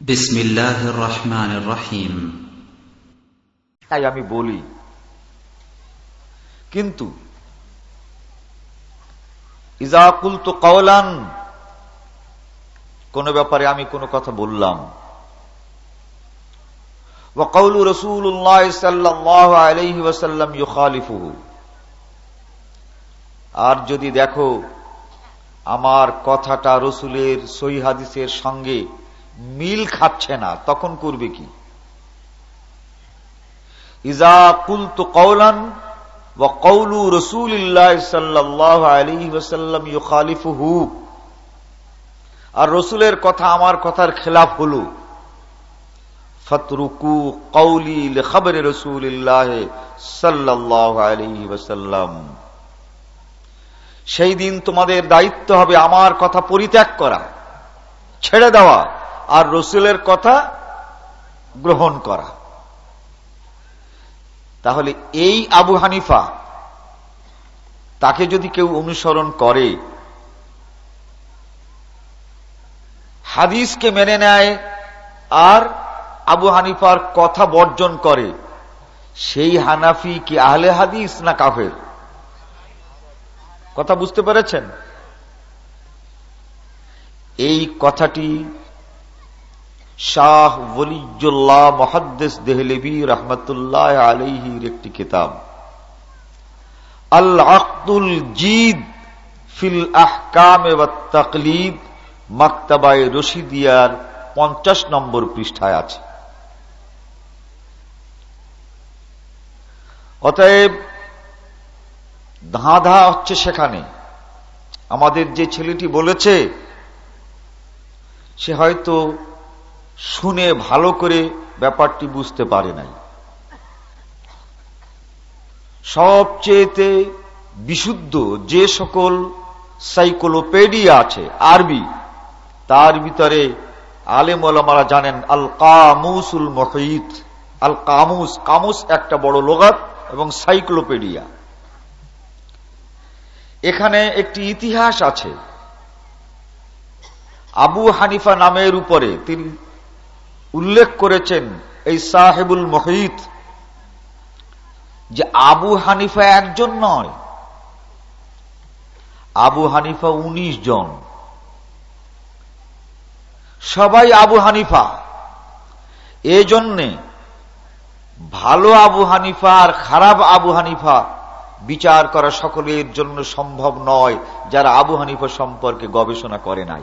بسم الله الرحمن الرحيم তাই আমি বলি কিন্তু ইজাকুল তো কওলান কোন ব্যাপারে আমি কোন কথা বললাম وقول رسول الله صلى الله عليه وسلم يخالفه আর যদি দেখো আমার কথাটা রসুলের সহি হাদিসের সঙ্গে মিল খাচ্ছে না, তখন করবে কি? ইজা কুলতু কৌলান ও কৌলু সাল্লাহ আলী ওসাল্লাম ইউখালিফুহু। আর রসুলের কথা আমার কথার খেলাফ হল। ফতরুকু কৌলি খবর রসুল্লাহ সাল্লাহ সেই দিন তোমাদের দায়িত্ব হবে আমার কথা পরিত্যাগ করা, ছেড়ে দেওয়া। আর রসুলের কথা গ্রহণ করা। তাহলে এই আবু হানিফা, তাকে যদি কেউ অনুসরণ করে, হাদিসকে মেনে নেয় আর আবু হানিফার কথা বর্জন করে, সেই হানাফি কি আহলে হাদিস না কাফের? কথা বুঝতে পেরেছেন? এই কথাটি শাহ ওলিজুল্লাহ মহাদ্দেস দেহলেবি রহমতুল্লাহ আলহির একটি কিতাব। আল আকুল জিদ ফিল আহকাম তকলিদ মাক্তাবায় রশিদিয়ার পঞ্চাশ নম্বর পৃষ্ঠায় আছে। অতএব ধাঁধা হচ্ছে সেখানে। আমাদের যে ছেলেটি বলেছে, সে হয়তো শুনে ভালো করে ব্যাপারটি বুঝতে পারে নাই। সবচেয়েতে বিশুদ্ধ যে সকল সাইকোলোপেডিয়া আছে, আরবি, তার ভিতরে আলেম ওলামারা জানেন আল কামুসুল মহিত। আল কামুস কামুস একটা বড় লোগাত এবং সাইক্লোপেডিয়া। এখানে একটি ইতিহাস আছে। আবু হানিফা নামের উপরে তিনি উল্লেখ করেছেন এই সাহেবুল মহিত যে আবু হানিফা একজন নয়। আবু হানিফা ১৯ জন। সবাই আবু হানিফা। এজন্যে ভালো আবু হানিফা আর খারাপ আবু হানিফা বিচার করা সকলের জন্য সম্ভব নয়, যারা আবু হানিফা সম্পর্কে গবেষণা করে নাই।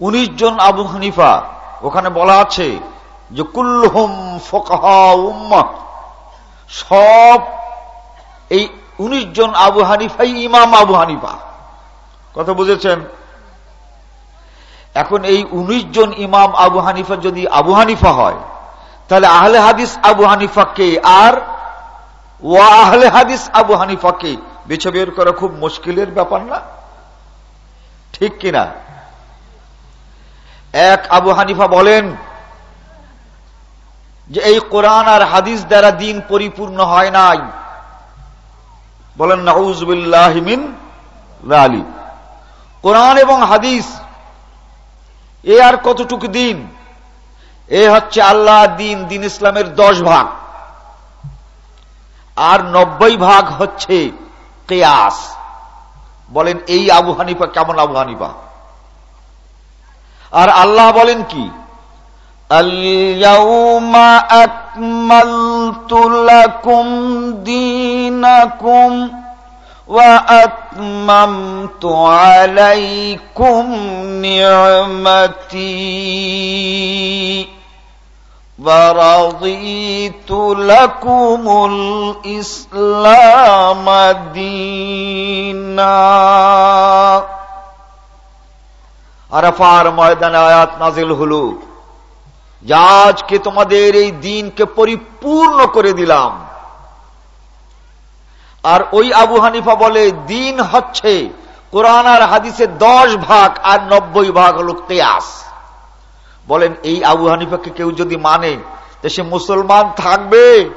উনিশ জন আবু হানিফা, ওখানে বলা আছে যে কুল্লুম ফোকাহা সব এই উনিশ জন আবু হানিফাই ইমাম আবু হানিফা। কথা বুঝেছেন? এখন এই উনিশ জন ইমাম আবু হানিফা যদি আবু হানিফা হয়, তাহলে আহলে হাদিস আবু হানিফা কে আর? ও আহলে হাদিস আবু হানিফাকে বেছে বের করা খুব মুশকিলের ব্যাপার না? ঠিক কিনা? এক আবু হানিফা বলেন যে এই কোরআন আর হাদিস দ্বারা দিন পরিপূর্ণ হয় নাই। বলেন নাউজবিল্লাহিমিন আলী কোরআন এবং হাদিস, এ আর কতটুকু দিন? এ হচ্ছে আল্লাহ দিন দিন ইসলামের দশ ভাগ। আর নব্বই ভাগ হচ্ছে কেয়াস। বলেন, এই আবু হানিফা কেমন আবু হানিফা? আর আল্লাহ বলেন কি اليوم أكملت لكم دينكم وأتممت عليكم نعمتي ورضيت لكم الإسلام دينا আরাফার ময়দানে আয়াত নাজিল হল। যা আজকে তোমাদের এই দিনকে পরিপূর্ণ করে দিলাম। আর ওই আবু হানিফা বলে, দিন হচ্ছে কোরআন আর হাদিসের দশ ভাগ আর নব্বই ভাগ হল তেয়াস বলেন, এই আবু হানিফাকে কেউ যদি মানে তো সে মুসলমান থাকবে?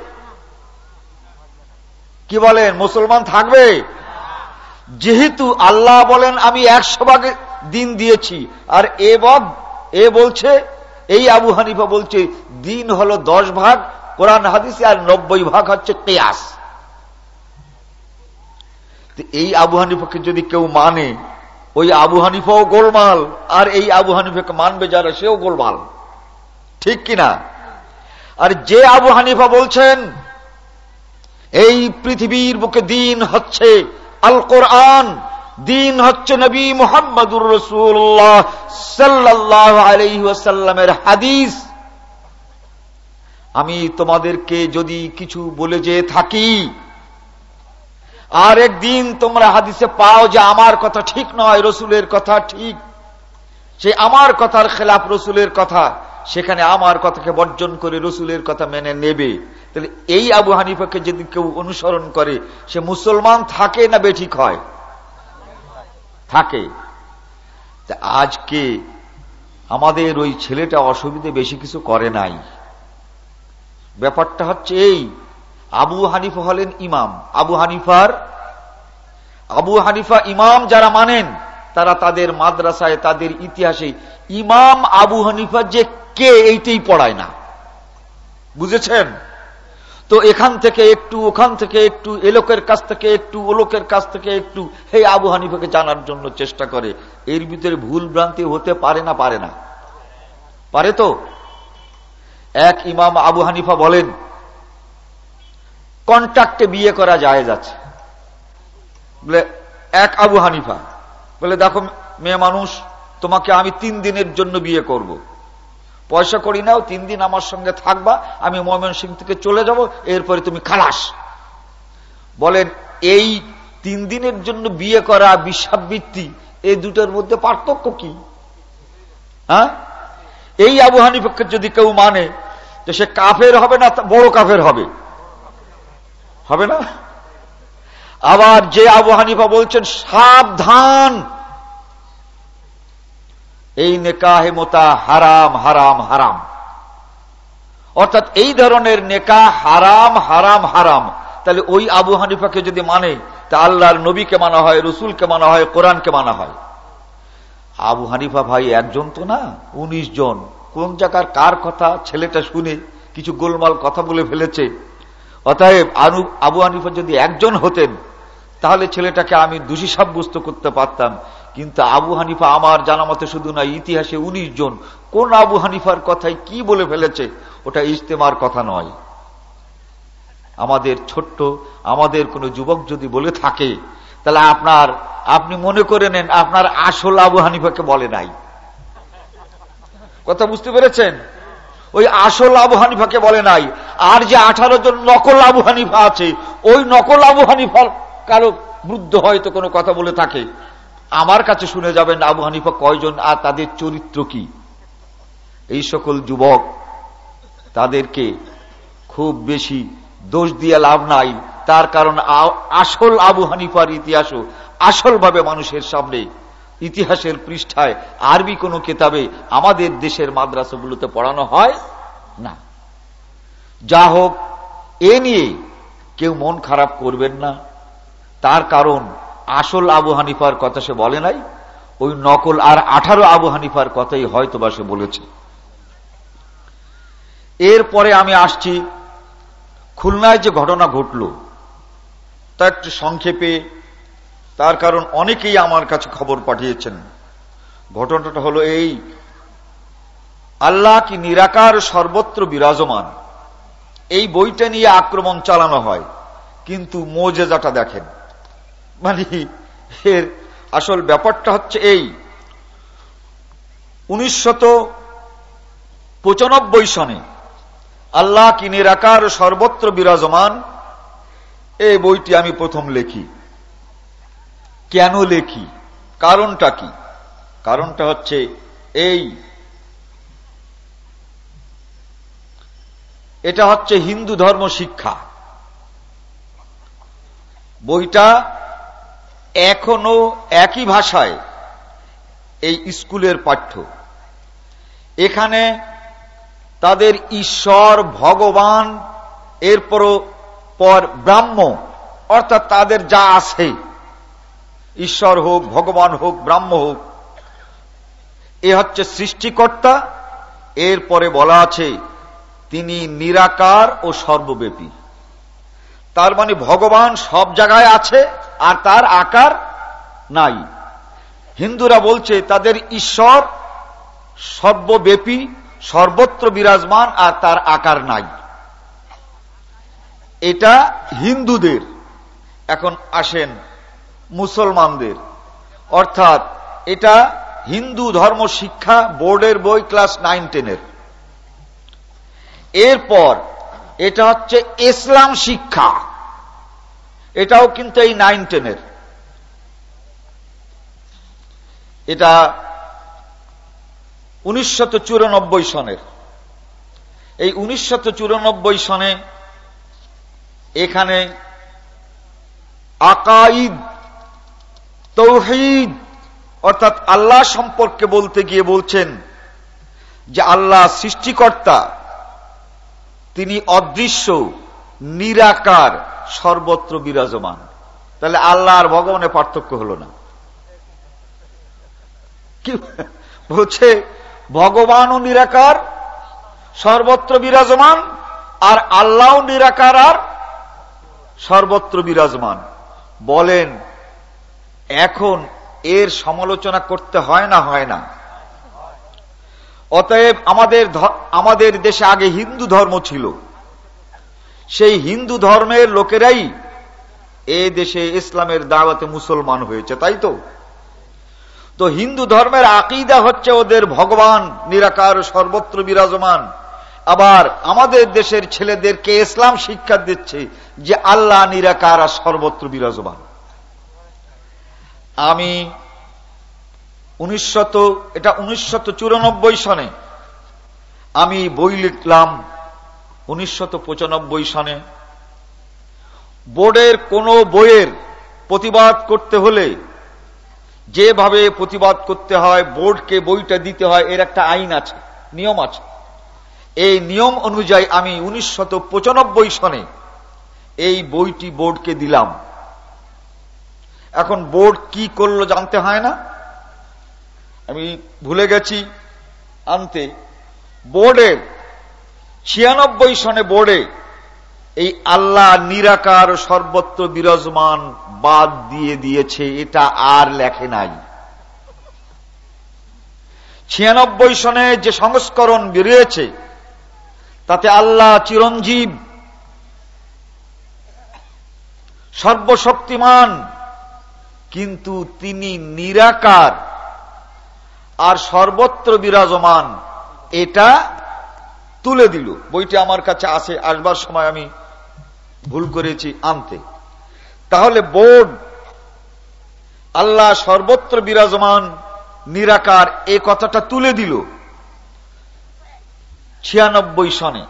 কি বলেন, মুসলমান থাকবে? যেহেতু আল্লাহ বলেন, আমি একশো ভাগে দিন দিয়েছি। আর এ বদ এ বলছে, এই আবু হানিফা বলছে, দিন হলো দশ ভাগ, কোরআন হাদিসে আর নব্বই ভাগ হচ্ছে কেয়াস। এই আবু হানিফাকে যদি কেউ মানে ওই আবু হানিফাও গোলমাল, আর এই আবু হানিফাকে মানবে যারা, সেও গোলমাল। ঠিক কিনা? আর যে আবু হানিফা বলছেন, এই পৃথিবীর বুকে দিন হচ্ছে আল কোরআন দিন হচ্ছে নবী মোহাম্মদুর রসুল্লাহ সাল্লাহ আলহিসাল্লামের হাদিস। আমি তোমাদেরকে যদি কিছু বলে যে থাকি, আর একদিন তোমরা হাদিসে পাও যে আমার কথা ঠিক নয়, রসুলের কথা ঠিক, সে আমার কথার খেলাফ রসুলের কথা, সেখানে আমার কথাকে বর্জন করে রসুলের কথা মেনে নেবে। তাহলে এই আবু হানিফাকে যদি কেউ অনুসরণ করে, সে মুসলমান থাকে না বেঠিক হয়? থাকে। আজকে আমাদের ওই ছেলেটা অসুবিধে বেশি কিছু করে নাই। ব্যাপারটা হচ্ছে এই, আবু হানিফা হলেন ইমাম। আবু হানিফার, আবু হানিফা ইমাম যারা মানেন, তারা তাদের মাদ্রাসায়, তাদের ইতিহাসে, ইমাম আবু হানিফা যে কে এইটাই পড়ায় না। বুঝেছেন? তো এখান থেকে একটু, ওখান থেকে একটু এলোকের কাছ থেকে একটু ওলোকের কাছ থেকে একটু, হে আবু হানিফাকে জানার জন্য চেষ্টা করে। এর ভিতরে ভুল ভ্রান্তি হতে পারে না পারে না। পারে তো? এক ইমাম আবু হানিফা বলেন, কন্ট্রাক্টে বিয়ে করা যায় যাচ্ছে বলে, এক আবু হানিফা। বলে, দেখো মেয়ে মানুষ, তোমাকে আমি তিন দিনের জন্য বিয়ে করব। পয়সা করি নাও, তিন দিন আমার সঙ্গে থাকবা, আমি ময়মন সিং থেকে চলে যাব, এরপরে তুমি খালাস। বলেন, এই তিন দিনের জন্য বিয়ে করা বিশ্বাবৃত্তি এই দুটোর মধ্যে পার্থক্য কি? হ্যাঁ? এই আবু হানিফাকে যদি কেউ মানে তো সে কাফের হবে না বড় কাফের হবে। হবে না? আবার যে আবু হানিফা বলছেন, সাবধান! এই নেকাহে মোতা হারাম হারাম হারাম। অর্থাৎ এই ধরনের নেকা হারাম হারাম হারাম। তাহলে ওই আবু হানিফাকে যদি মানে তা আল্লাহর নবীকে মানা হয়, রসুলকে মানা হয়, কোরআনকে মানা হয়। আবু হানিফা ভাই একজন তো না, উনিশ জন। কোন জায়গার কার কথা ছেলেটা শুনে কিছু গোলমাল কথা বলে ফেলেছে। অতএব আবু হানিফা যদি একজন হতেন তাহলে ছেলেটাকে আমি দোষী সাব্যস্ত করতে পারতাম। কিন্তু আবু হানিফা আমার জানা মতে শুধু না, ইতিহাসে উনিশ জন। কোন আবু হানিফার কথায় কি বলে ফেলেছে? ওটা ইজতেমার কথা নয়। আমাদের ছোট্ট, আমাদের কোন যুবক যদি বলে থাকে, তাহলে আপনার, আপনি মনে করে নেন, আপনার আসল আবু হানিফাকে বলে নাই। কথা বুঝতে পেরেছেন? ওই আসল আবু হানিফাকে বলে নাই। আর যে আঠারো জন নকল আবু হানিফা আছে, ওই নকল আবু হানিফার কারও বৃদ্ধ হয়তো কোনো কথা বলে থাকে, আমার কাছে শুনে যাবেন আবু হানিফা কয়জন আর তাদের চরিত্র কি? এই সকল যুবক তাদেরকে খুব বেশি দোষ দিয়ে লাভ নাই, তার কারণ আসল আবু হানিফার ইতিহাসও আসলভাবে মানুষের সামনে, ইতিহাসের পৃষ্ঠায় আরবি কোন কেতাবে আমাদের দেশের মাদ্রাসাগুলোতে পড়ানো হয় না। যা হোক, এ নিয়ে কেউ মন খারাপ করবেন না। তার কারণ আসল আবু হানিফার কথা সে বলে নাই, ওই নকল আর আঠারো আবু হানিফার কথাই হয়তো বা সে বলেছে। এরপরে আমি আসছি, খুলনায় যে ঘটনা ঘটল, তা একটু সংক্ষেপে, তার কারণ অনেকেই আমার কাছে খবর পাঠিয়েছেন। ঘটনাটা হলো এই, আল্লাহ কি নিরাকার সর্বত্র বিরাজমান, এই বইটা নিয়ে আক্রমণ চালানো হয়, কিন্তু মোজেজাটা দেখেন। মানে এর আসল ব্যাপারটা হচ্ছে এই। উনিশশত পঁচানব্বই সনে আল্লাহ কি নিরাকার সর্বত্র বিরাজমান, এই বইটি আমি প্রথম লেখি। কেন লেখি? কারণটা কি? কারণটা হচ্ছে এই। এটা হচ্ছে হিন্দু ধর্ম শিক্ষা। বইটা এখনও একই ভাষায় এই স্কুলের পাঠ্য। এখানে তাদের ঈশ্বর, ভগবান, এরপরও পর ব্রাহ্ম, অর্থাৎ তাদের যা আছে, ঈশ্বর হোক, ভগবান হোক, ব্রাহ্ম হোক, এ হচ্ছে সৃষ্টিকর্তা। এরপরে বলা আছে, তিনি নিরাকার ও সর্বব্যাপী। তার মানে ভগবান সব জায়গায় আছে, আর তার আকার নাই। হিন্দুরা বলছে, তাদের ঈশ্বর সর্বব্যাপী, সর্বত্র বিরাজমান, আর তার আকার নাই। এটা হিন্দুদের। এখন আসেন মুসলমানদের। অর্থাৎ এটা হিন্দু ধর্ম শিক্ষা বোর্ডের বই ক্লাস নাইন টেনের। এরপর এটা হচ্ছে ইসলাম শিক্ষা। এটাও কিন্তু এই নাইন টেনের। এটা চুরানব্বই সনের। এই চুরানব্বই সনে এখানে আকাইদ তৌহিদ, অর্থাৎ আল্লাহ সম্পর্কে বলতে গিয়ে বলছেন যে আল্লাহ সৃষ্টিকর্তা তিনি অদৃশ্য, নিরাকার, সর্বত্র বিরাজমান। তাহলে আল্লাহ আর ভগবানের পার্থক্য হল না। কি বলছে? ভগবানও নিরাকার, সর্বত্র বিরাজমান, আর আল্লাহ নিরাকার আর সর্বত্র বিরাজমান। বলেন, এখন এর সমালোচনা করতে হয় না হয় না। অতএব আমাদের আমাদের দেশে আগে হিন্দু ধর্ম ছিল। সেই হিন্দু ধর্মের লোকেরাই এ দেশে ইসলামের দাওয়াতে মুসলমান হয়েছে, তাই তো? তো হিন্দু ধর্মের আকিদা হচ্ছে ওদের ভগবান নিরাকার, সর্বত্র বিরাজমান। আবার আমাদের দেশের ছেলেদেরকে ইসলাম শিক্ষা দিচ্ছে যে আল্লাহ নিরাকার আর সর্বত্র বিরাজমান। আমি উনিশশত, এটা উনিশশত সনে আমি বই লিখলাম উনিশশত সনে বোর্ডের কোন বইয়ের প্রতিবাদ করতে হলে যেভাবে প্রতিবাদ করতে হয়, বোর্ডকে বইটা দিতে হয়, এর একটা আইন আছে, নিয়ম আছে। এই নিয়ম অনুযায়ী আমি উনিশশত সনে এই বইটি বোর্ডকে দিলাম। এখন বোর্ড কি করল জানতে হয় না? আমি ভুলে গেছি, আনতে। বোর্ডের ছিয়ানব্বই সনে বোর্ডে, এই আল্লাহ নিরাকার, সর্বত্র বিরাজমান বাদ দিয়ে দিয়েছে, এটা আর লেখে নাই। ছিয়ানব্বই সনে যে সংস্করণ বেরিয়েছে, তাতে আল্লাহ চিরঞ্জীব, সর্বশক্তিমান, কিন্তু তিনি নিরাকার। আর সর্বত্র বিরাজমান, এটা তুলে দিল। বইটি আমার কাছে আসে আসবার সময় আমি ভুল করেছি আনতে। তাহলে বোর্ড, আল্লাহ সর্বত্র বিরাজমান, নিরাকার, এ কথাটা তুলে দিল। ছিয়ানব্বই সনে,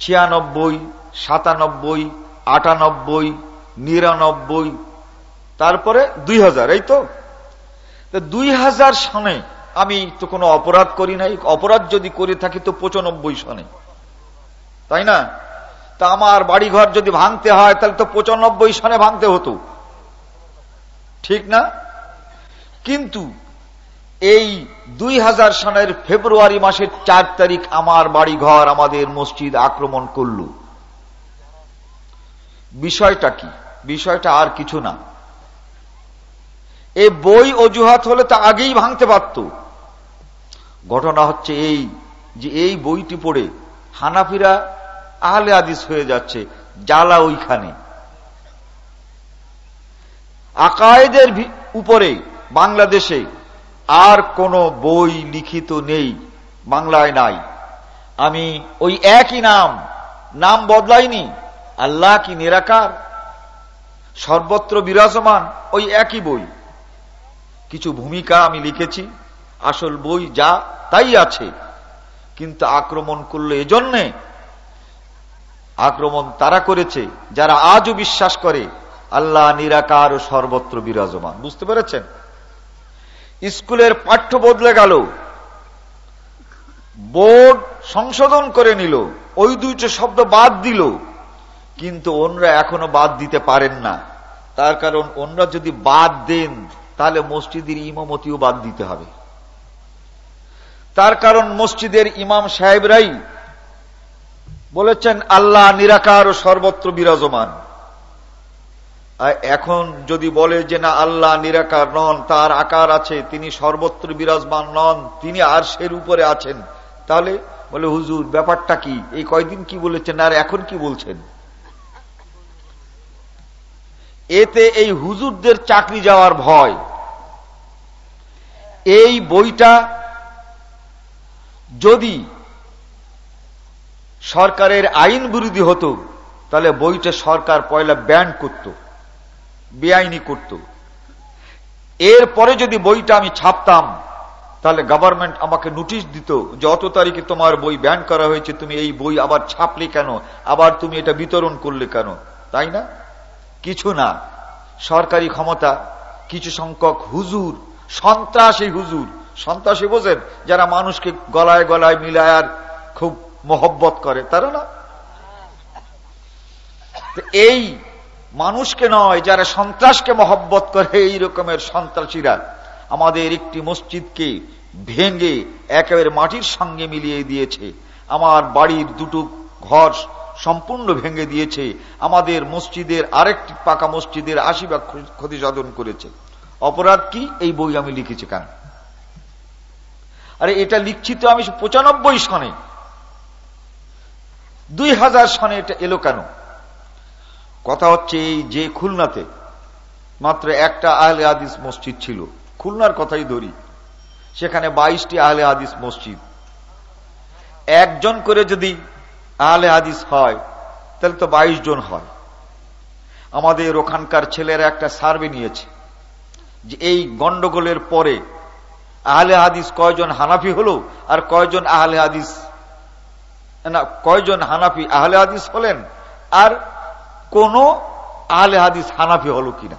ছিয়ানব্বই, সাতানব্বই, আটানব্বই, নিরানব্বই, তারপরে দুই হাজার, এই তো? দুই হাজার সনে আমি তো কোনো অপরাধ করি নাই। অপরাধ যদি করে থাকি তো পঁচানব্বই সনে। তাই না? তা আমার বাড়িঘর যদি ভাঙতে হয়, তাহলে তো পঁচানব্বই সনে ভাঙতে হতো। ঠিক না? কিন্তু এই দুই হাজার সনের ফেব্রুয়ারি মাসের চার তারিখ আমার বাড়িঘর, আমাদের মসজিদ আক্রমণ করল। বিষয়টা কি? বিষয়টা আর কিছু না। এই বই অজুহাত হলে তা আগেই ভাঙতে পারত। ঘটনা হচ্ছে এই যে এই বইটি পড়ে হানাফিরা আহলে আদিস হয়ে যাচ্ছে, জ্বালা ওইখানে। আকায়েদের উপরে, বাংলাদেশে আর কোন বই লিখিত নেই, বাংলায় নাই। আমি ওই একই নাম নাম বদলাইনি, আল্লাহ কি নিরাকার? সর্বত্র বিরাজমান ওই একই বই। কিছু ভূমিকা আমি লিখেছি, আসল বই যা তাই আছে, কিন্তু আক্রমণ করল এজন্যে। আক্রমণ তারা করেছে, যারা আজও বিশ্বাস করে, আল্লাহ নিরাকার ও সর্বত্র বিরাজমান। বুঝতে পেরেছেন? স্কুলের পাঠ্য বদলে গেল। বোর্ড সংশোধন করে নিল, ওই দুইটা শব্দ বাদ দিল, কিন্তু অন্যরা এখনও বাদ দিতে পারেন না। তার কারণ, অন্যরা যদি বাদ দেন তাহলে মসজিদের ইমামতিও বাদ দিতে হবে। তার কারণ মসজিদের ইমাম সাহেবরাই বলেছেন, আল্লাহ নিরাকার ও সর্বত্র বিরাজমান। এখন যদি বলে যে না, আল্লাহ নিরাকার নন, তার আকার আছে, তিনি সর্বত্র বিরাজমান নন, তিনি আর সের উপরে আছেন, তাহলে বলে, হুজুর, ব্যাপারটা কি? এই কয়দিন কি বলেছেন, আর এখন কি বলছেন? এতে এই হুজুরদের চাকরি যাওয়ার ভয়। এই বইটা যদি সরকারের আইন বিরোধী হতো, তাহলে বইটা সরকার পয়লা ব্যান করত, বেআইনি করত। এরপরে যদি বইটা আমি ছাপতাম, তাহলে গভর্নমেন্ট আমাকে নোটিশ দিত যে অত তারিখে তোমার বই ব্যান করা হয়েছে, তুমি এই বই আবার ছাপলে কেন? আবার তুমি এটা বিতরণ করলে কেন? তাই না? কিছু না। সরকারি ক্ষমতা, কিছু সংখ্যক হুজুর সন্ত্রাসী হুজুর। সন্ত্রাসী বোঝেন, যারা মানুষকে গলায় গলায় মিলায় আর খুব মোহব্বত করে, তারা না? এই মানুষকে নয়, যারা সন্ত্রাসকে মহব্বত করে, এই রকমের সন্ত্রাসীরা আমাদের একটি মসজিদকে ভেঙে একেবারে মাটির সঙ্গে মিলিয়ে দিয়েছে। আমার বাড়ির দুটো ঘর সম্পূর্ণ ভেঙে দিয়েছে। আমাদের মসজিদের আরেকটি পাকা মসজিদের আশি বা ক্ষতি সাধন করেছে। অপরাধ কি? এই বই আমি লিখেছি কেন? আরে এটা লিখছি তো আমি পঁচানব্বই সনে। দুই হাজার সনে এটা এলো কেন? কথা হচ্ছে এই যে খুলনাতে মাত্র একটা আহলে আদিস মসজিদ ছিল। খুলনার কথাই ধরি। সেখানে বাইশটি আহলে হাদিস মসজিদ। একজন করে যদি আহলে হাদিস হয়, তাহলে তো বাইশ জন হয়। আমাদের ওখানকার ছেলেরা একটা সার্ভে নিয়েছে। যে এই গন্ডগোলের পরে আহলে হাদিস কয়জন হানাফি হলো আর কয়জন আহলে হাদিস, না, কয়জন হানাফি আহলে হাদিস হলেন আর কোন আহলে হাদিস হানাফি হলো কিনা?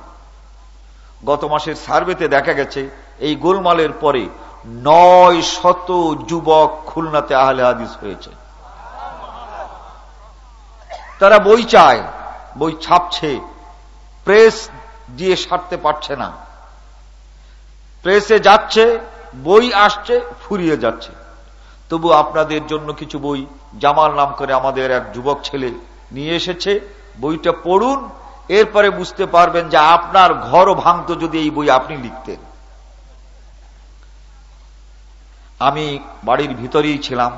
গত মাসের সার্ভেতে দেখা গেছে, এই গোলমালের পরে নয় শত যুবক খুলনাতে আহলে হাদিস হয়েছে। তারা বই চায়, বই ছাপছে, প্রেস দিয়ে সারতে পারছে না। প্রেসে যাচ্ছে, বই আসছে, ফুরিয়ে যাচ্ছে। তবু আপনাদের জন্য কিছু বই, জামাল নাম করে আমাদের এক যুবক ছেলে নিয়ে এসেছে। বইটা পড়ুন, এরপরে বুঝতে পারবেন যে আপনার ঘর ভাঙত যদি এই বই আপনি লিখতেন। আমি বাড়ির ভিতরেই ছিলাম।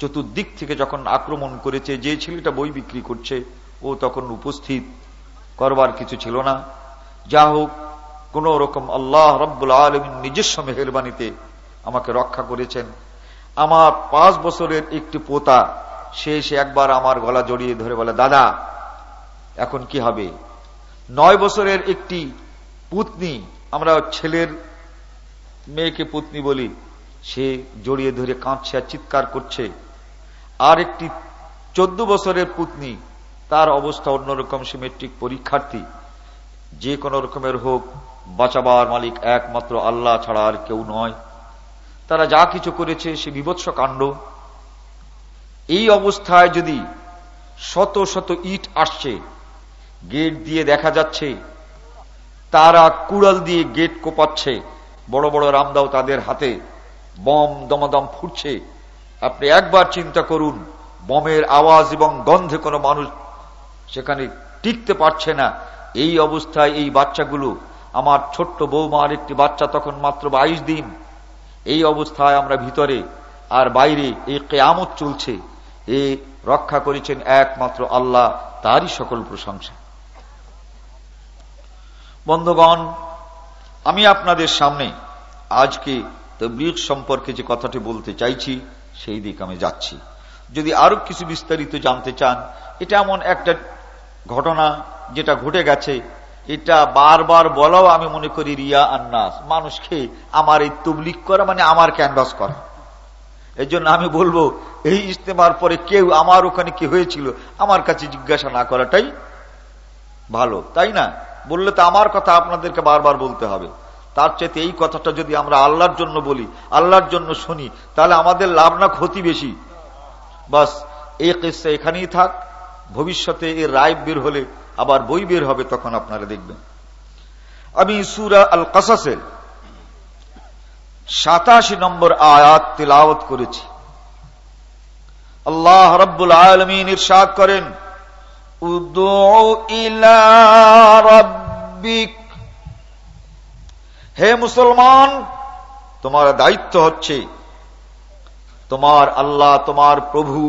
চতুর্দিক থেকে যখন আক্রমণ করেছে, যে ছেলেটা বই বিক্রি করছে, ও তখন উপস্থিত, করবার কিছু ছিল না। যা হোক কোন রকম আল্লাহ রব্বুল আলমিন নিজস্ব মেহরবানিতে আমাকে রক্ষা করেছেন। আমার পাঁচ বছরের একটি পোতা, সে এসে একবার আমার গলা জড়িয়ে ধরে বলে, দাদা, এখন কি হবে? নয় বছরের একটি পুতনি, আমরা ছেলের মেয়েকে পুতনি বলি, সে জড়িয়ে ধরে কাঁদছে আর চিৎকার করছে। আর একটি চোদ্দ বছরের পুতনি, তার অবস্থা অন্যরকম সে মেট্রিক পরীক্ষার্থী, যে কোনো রকমের হোক বাঁচাবার মালিক একমাত্র আল্লাহ ছাড়া আর কেউ নয়। তারা যা কিছু করেছে, সে বিভৎস কাণ্ড। এই অবস্থায় যদি শত শত ইট আসছে, গেট দিয়ে দেখা যাচ্ছে, তারা কুড়াল দিয়ে গেট কোপাচ্ছে, বড় বড় রামদাও তাদের হাতে বম দমদম ফুটছে। আপনি একবার চিন্তা করুন, বমের আওয়াজ এবং গন্ধে কোনো মানুষ সেখানে টিকতে পারছে না। এই অবস্থায় এই বাচ্চাগুলো আমার ছোট্ট বৌমার একটি বাচ্চা তখন মাত্র বাইশ দিন। এই অবস্থায় আমরা ভিতরে আর বাইরে এই কেয়ামত চলছে। এ রক্ষা করেছেন একমাত্র আল্লাহ, তারই সকল প্রশংসা। বন্ধুগণ, আমি আপনাদের সামনে আজকে তবলিগ সম্পর্কে যে কথাটি বলতে চাইছি, সেই দিক আমি যাচ্ছি। যদি আরও কিছু বিস্তারিত জানতে চান, এটা এমন একটা ঘটনা যেটা ঘটে গেছে এটা বারবার বলাও আমি মনে করি রিয়া আন্নাস। মানুষকে আমার এই তবলিক করা মানে আমার ক্যানভাস করা। এই আমি বলব, এই ইস্তেমার পরে কেউ আমার ওখানে কি হয়েছিল আমার কাছে জিজ্ঞাসা না করাটাই ভালো। তাই না? বললে তো আমার কথা আপনাদেরকে বারবার বলতে হবে। তার চেয়ে এই কথাটা যদি আমরা আল্লাহর জন্য বলি, আল্লাহর জন্য শুনি, তাহলে আমাদের লাভ না ক্ষতি বেশি। বাস, এই কেসা এখানেই থাক। ভবিষ্যতে এর রায় বের হলে আবার বই বের হবে তখন আপনারা দেখবেন। আমি সুরা আল কাসাসের সাতাশি নম্বর আয়াত তিলাওত করেছি। আল্লাহ রব্বুল আলমিন ইরশাদ করেন হে মুসলমান, তোমার দায়িত্ব হচ্ছে, তোমার আল্লাহ, তোমার প্রভু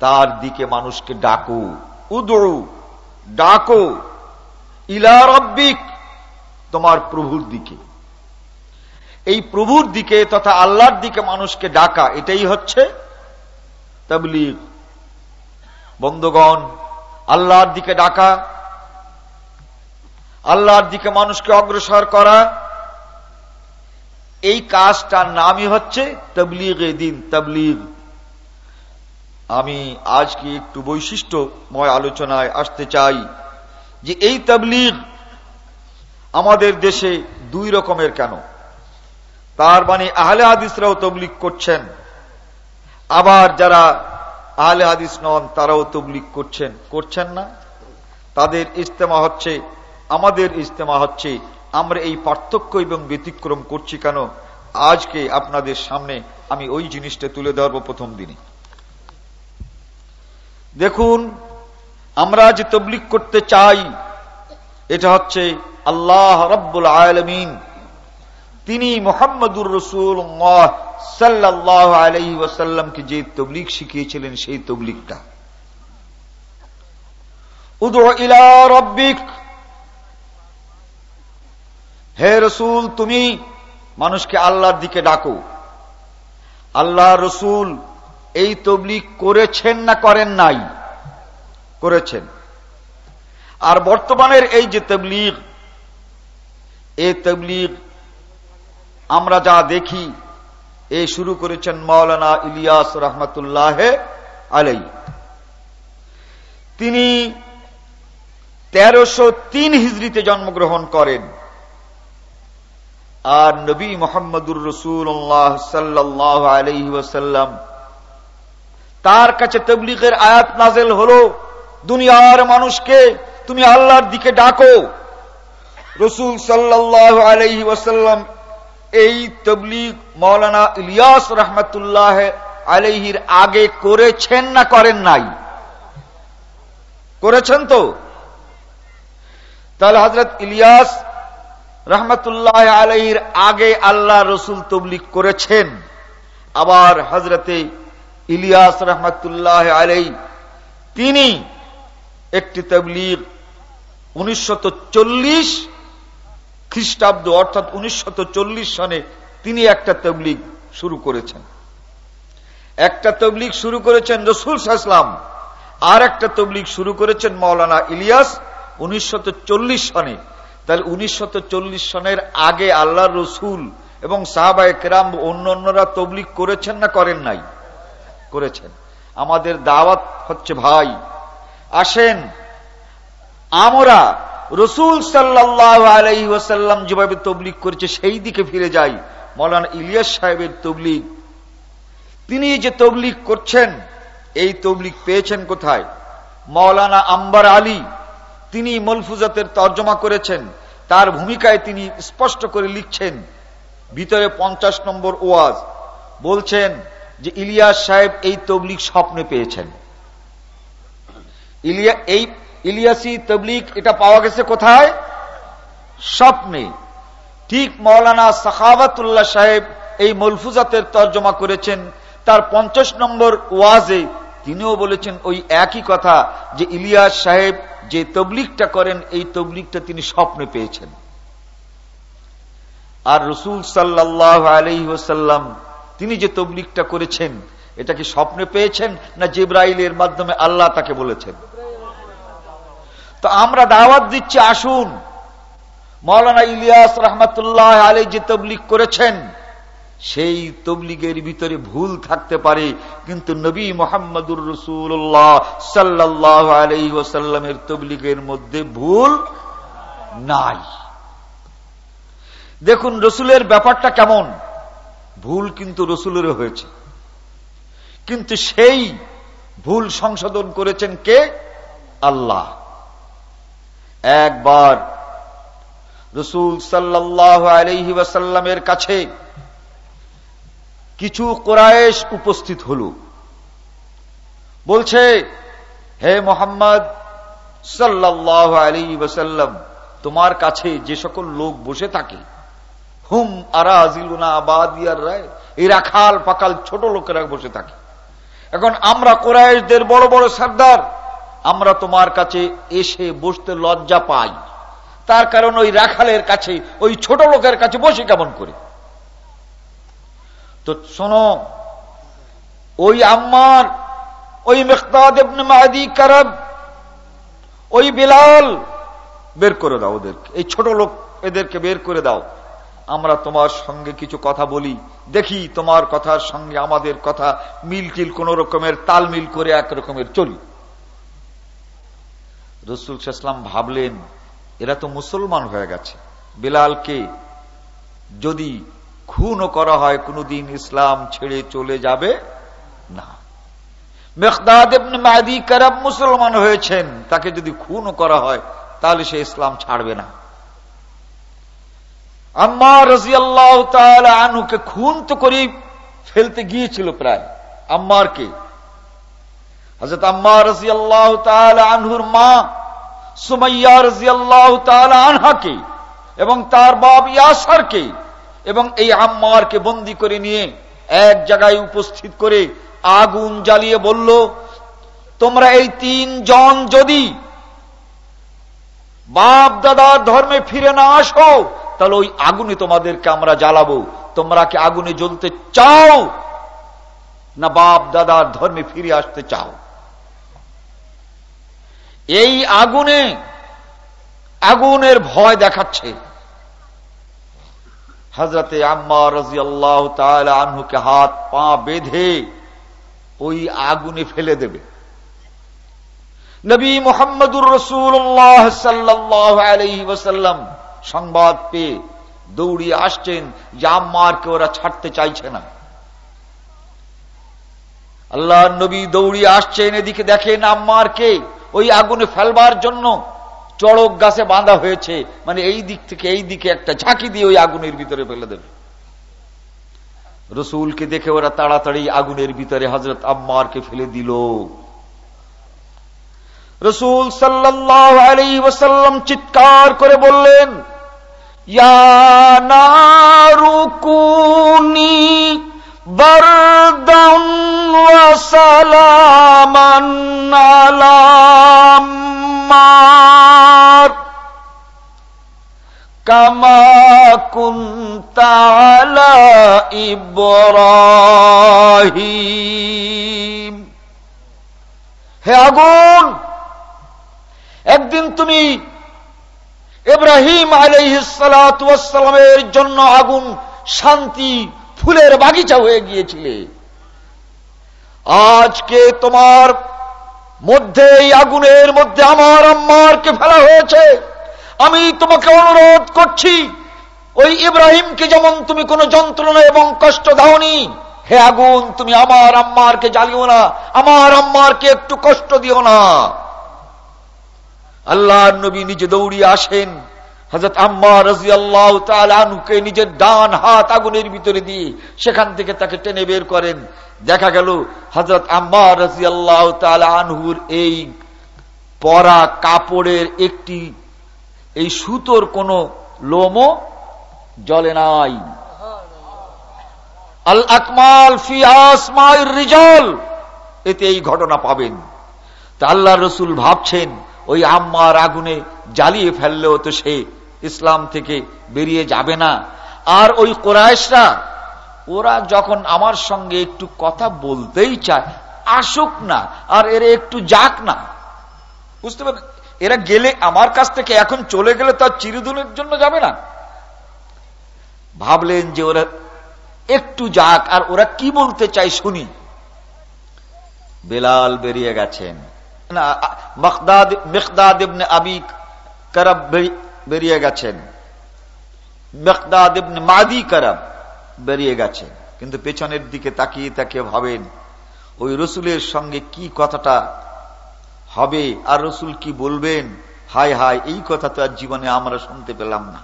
তার দিকে মানুষকে ডাকু। উদড়ু ডাকো, ইলা রব্বিক, তোমার প্রভুর দিকে। এই প্রভুর দিকে তথা আল্লাহর দিকে মানুষকে ডাকা, এটাই হচ্ছে তবলিগ। বন্ধগণ, আল্লাহর দিকে ডাকা, আল্লাহর দিকে মানুষকে অগ্রসর করা, এই কাজটার নামই হচ্ছে তবলিগ এ দিন, তবলিগ। আমি আজকে একটু বৈশিষ্ট্যময় আলোচনায় আসতে চাই যে এই তবলিগ আমাদের দেশে দুই রকমের কেন? তার মানে আহলে হাদিসরাও তবলিগ করছেন, আবার যারা আহলে হাদিস নন তারাও তবলিগ করছেন। করছেন না? তাদের ইজতেমা হচ্ছে, আমাদের ইজতেমা হচ্ছে, আমরা এই পার্থক্য এবং ব্যতিক্রম করছি কেন? আজকে আপনাদের সামনে আমি ওই জিনিসটা তুলে ধরব প্রথম দিনে। দেখুন, আমরা যে তবলিক করতে চাই, এটা হচ্ছে আল্লাহ রব্বুল আলমিন। তিনি মোহাম্মদুর রসুল সাল্লাহ আলহি ওয়াসাল্লামকে যে তবলিক শিখিয়েছিলেন, সেই তবলিকটা উদু ইলা রব্বিক। হে রসুল, তুমি মানুষকে আল্লাহর দিকে ডাকো। আল্লাহ রসুল এই তবলিক করেছেন না করেন নাই? করেছেন। আর বর্তমানের এই যে তবলিগ এই তবলিগ আমরা যা দেখি, এ শুরু করেছেন মৌলানা ইলিয়াস রহমতুল্লাহ আলাই তিনি তেরোশো তিন হিজড়িতে জন্মগ্রহণ করেন। আর নবী মোহাম্মদুর রসুল্লাহ সাল্লাহ আলহি ওসাল্লাম তার কাছে তবলিগের আয়াত নাজেল হলো। দুনিয়ার মানুষকে তুমি আল্লাহর দিকে ডাকো। রসুল সাল্লাহ আলহি ওসাল্লাম এই তবলিগ মৌলানা ইলিয়াস রহমতুল্লাহ আলহির আগে করেছেন না করেন নাই? করেছেন তো? তাহলে হজরত ইলিয়াস রহমতুল্লাহ আলহির আগে আল্লাহ রসুল তবলিক করেছেন। আবার হজরতে ইলিয়াস রহমতুল্লাহ আলাই তিনি একটি তবলিগ উনিশশত খ্রিস্টাব্দ, অর্থাৎ উনিশশত সনে তিনি একটা তবলিগ শুরু করেছেন। একটা তবলিগ শুরু করেছেন রসুল সাহসলাম আর একটা তবলিগ শুরু করেছেন মৌলানা ইলিয়াস উনিশশত সনে। তাহলে উনিশশত সনের আগে আল্লাহ রসুল এবং সাহাবায় কেরাম অন্য অন্যরা তবলিগ করেছেন না করেন নাই? করেছেন। আমাদের দাওয়াত হচ্ছে ভাই, আসেন, আমরা রসুল ওয়াসাল্লাম যেভাবে তবলিগ করেছে সেই দিকে ফিরে যাই। মৌলানা ইলিয়াস সাহেবের তবলিগ। তিনি যে তবলিগ করছেন, এই তবলিগ পেয়েছেন কোথায়? মৌলানা আম্বার আলী, তিনি মলফুজাতের তর্জমা করেছেন। তার ভূমিকায় তিনি স্পষ্ট করে লিখছেন, ভিতরে পঞ্চাশ নম্বর ওয়াজ, বলছেন যে ইলিয়াস সাহেব এই তবলিক স্বপ্নে পেয়েছেন। ইলিয়া, এই ইলিয়াসি তবলিক এটা পাওয়া গেছে কোথায়? স্বপ্নে। ঠিক মৌলানা সাখাওয়াতুল্লাহ সাহেব এই মলফুজাতের তর্জমা করেছেন। তার পঞ্চাশ নম্বর ওয়াজে তিনিও বলেছেন ওই একই কথা যে ইলিয়াস সাহেব যে তবলিকটা করেন, এই তবলিকটা তিনি স্বপ্নে পেয়েছেন। আর রসুল সাল্লাহ আলহি ওসাল্লাম তিনি যে তবলিকটা করেছেন, এটা কি স্বপ্নে পেয়েছেন, না জিব্রাইলের মাধ্যমে আল্লাহ তাকে বলেছেন? তো আমরা দাওয়াত দিচ্ছি, আসুন। মৌলানা ইলিয়াস রহমতুল্লাহ আলী যে তবলিক করেছেন, সেই তবলিগের ভিতরে ভুল থাকতে পারে, কিন্তু নবী মোহাম্মদুর রসুল্লাহ সাল্লাহ আলী ওসাল্লামের তবলিগের মধ্যে ভুল নাই। দেখুন, রসুলের ব্যাপারটা কেমন? ভুল কিন্তু রসুলের হয়েছে। কিন্তু সেই ভুল সংশোধন করেছেন কে? আল্লাহ। একবার রসুল সাল্লাহ আলহি ওয়াসাল্লামের কাছে কিছু কোরআশ উপস্থিত হল। বলছে, হে মোহাম্মদ সাল্লাহ আলী ওসাল্লাম তোমার কাছে যে সকল লোক বসে থাকে হুম আরাজিলুনা আবাদিয়ার রায়। এই রাখাল পাকাল ছোট লোকেরা বসে থাকে। এখন আমরা কোরআশদের বড় বড় সর্দার। আমরা তোমার কাছে এসে বসতে লজ্জা পাই। তার কারণ ওই রাখালের কাছে, ওই ছোট লোকের কাছে বসে কেমন করে? তো শোনো, ওই আম্মার, ওই মেখতাদ কারব, ওই বিলাল, বের করে দাও ওদেরকে। এই ছোট লোক এদেরকে বের করে দাও। আমরা তোমার সঙ্গে কিছু কথা বলি। দেখি তোমার কথার সঙ্গে আমাদের কথা মিলটিল কোন রকমের তাল মিল করে এক রকমের চলি। রসুল সাল্লাম ভাবলেন, এরা তো মুসলমান হয়ে গেছে। বিলালকে যদি খুনও করা হয়, কোনদিন ইসলাম ছেড়ে চলে যাবে? না। মেখদাদ মুসলমান হয়েছেন, তাকে যদি খুনও করা হয়, তাহলে সে ইসলাম ছাড়বে না। আম্মার রাজি আল্লাহ আনুকে খুন তো করে ফেলতে গিয়েছিল প্রায়। আম্মারকে হজরত আম্মার রাজি আল্লাহ আনহুর মা সুমাইয়া রাজি আল্লাহ আনহাকে এবং তার বাব ইয়াসারকে এবং এই আম্মারকে বন্দি করে নিয়ে এক জায়গায় উপস্থিত করে আগুন জ্বালিয়ে বলল, তোমরা এই তিন জন যদি বাপ দাদার ধর্মে ফিরে না আসো তাহলে ওই আগুনে তোমাদেরকে আমরা জ্বালাবো। তোমরা কি আগুনে জ্বলতে চাও? না বাপ দাদার ধর্মে ফিরে আসতে চাও? এই আগুনে আগুনের ভয় দেখাচ্ছে। হজরতে আম্মা রাজি আল্লাহ আনহুকে হাত, পা বেঁধে ওই আগুনে ফেলে দেবে। নবী মোহাম্মদুর রসুল্লাহ সাল্লাহ আলহি ওসাল্লাম সংবাদ পেয়ে দৌড়িয়ে আসছেন যে আম্মারকে ওরা ছাড়তে চাইছে না। আল্লাহ নবী দৌড়িয়ে আসছেন, এদিকে দেখেন আম্মারকে ওই আগুনে ফেলবার জন্য চড়ক গাছে বাঁধা হয়েছে। মানে এই দিক থেকে এই দিকে একটা ঝাঁকি দিয়ে ওই আগুনের ভিতরে ফেলে দেবে। রসুলকে দেখে ওরা তাড়াতাড়ি আগুনের ভিতরে হজরত আম্মারকে ফেলে দিল। রসুল সাল্লাহ আলী ওসাল্লাম চিৎকার করে বললেন রুকুনি বরদম সালামান আলাম্মার কামা কুন্তালা ইব্রাহিম হে আগুন একদিন তুমি ইব্রাহিম আলাইসালামের জন্য আগুন, শান্তি, ফুলের বাগিচা হয়ে গিয়েছিলে। আজকে তোমার মধ্যে এই আগুনের মধ্যে আমার আম্মারকে ফেলা হয়েছে। আমি তোমাকে অনুরোধ করছি, ওই ইব্রাহিমকে যেমন তুমি কোন যন্ত্রণা এবং কষ্ট দাওনি, হে আগুন, তুমি আমার আম্মারকে জ্বালিও না, আমার আম্মারকে একটু কষ্ট দিও না। আল্লাহ নবী নিজে দৌড়িয়ে আসেন। হজরত আম্মা রাজি আল্লাহ আনুকে নিজের ডান হাত আগুনের ভিতরে দিয়ে সেখান থেকে তাকে টেনে বের করেন। দেখা গেল হজরত আম্মা রাজি আল্লাহ আনহুর এই পরা কাপড়ের একটি, এই সুতোর কোন লোমও জলে নাই। আল আকমাল ফিয়াসমাই রিজল, এতে এই ঘটনা পাবেন। তা আল্লাহ রসুল ভাবছেন ওই আম্মার আগুনে জ্বালিয়ে ফেললেও তো সে ইসলাম থেকে বেরিয়ে যাবে না। আর ওই কোরআশরা ওরা যখন আমার সঙ্গে একটু কথা বলতেই চায়, আসুক না, আর এরা একটু যাক না। বুঝতে পারেন এরা গেলে আমার কাছ থেকে এখন চলে গেলে তার চিরদিনের জন্য যাবে না। ভাবলেন যে ওরা একটু যাক, আর ওরা কি বলতে চাই শুনি। বেলাল বেরিয়ে গেছেন। মেখদাদ ইবনে আবি করব বেরিয়ে গেছেন। মেখদাদ ইবনে মাদি করব বেরিয়ে গেছেন। কিন্তু পেছনের দিকে তাকিয়ে তাকিয়ে ভাবেন, ওই রসুলের সঙ্গে কি কথাটা হবে? আর রসুল কি বলবেন? হায় হায়, এই কথা তো আর জীবনে আমরা শুনতে পেলাম না।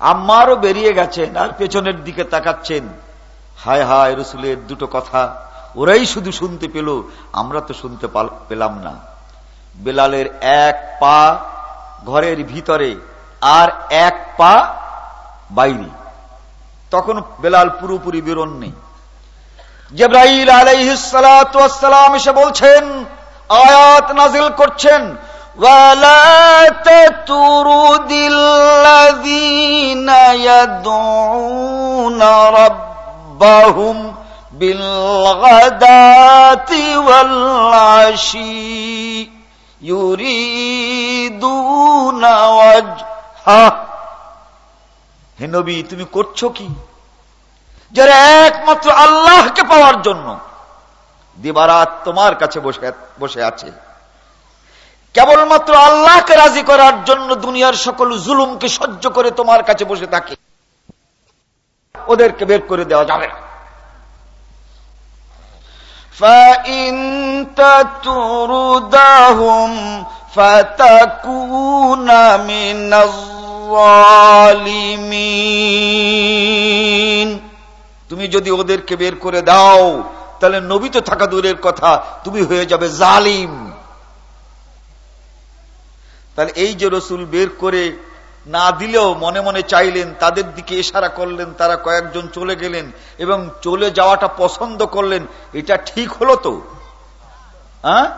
আম্মারও বেরিয়ে গেছেন আর পেছনের দিকে তাকাচ্ছেন। হায় হায়, রসুলের দুটো কথা ওরাই শুধু শুনতে পেল আমরা তো শুনতে পেলাম না বেলালের এক পা ঘরের ভিতরে আর এক পা বাইরে তখন বেলাল পুরোপুরি বেরোন নেই জেব্রাহিল আলাইহিসালাম এসে বলছেন আয়াত নাজিল করছেন ولا تترد الذين يدعون ربهم بالغداة والعشي يريدون وجهه হে নবী তুমি করছো কি যারা একমাত্র আল্লাহকে পাওয়ার জন্য দিবারাত তোমার কাছে বসে বসে আছে কেবলমাত্র আল্লাহকে রাজি করার জন্য দুনিয়ার সকল জুলুমকে সহ্য করে তোমার কাছে বসে থাকে ওদেরকে বের করে দেওয়া যাবে না فإن تتردهم فتكون من الظالمين তুমি যদি ওদেরকে বের করে দাও তাহলে নবী তো থাকা দূরের কথা তুমি হয়ে যাবে জালিম তাহলে এই যে রসুল বের করে না দিলেও মনে মনে চাইলেন, তাদের দিকে ইশারা করলেন, তারা কয়েকজন চলে গেলেন এবং চলে যাওয়াটা পছন্দ করলেন, এটা ঠিক হলো তো? হ্যাঁ?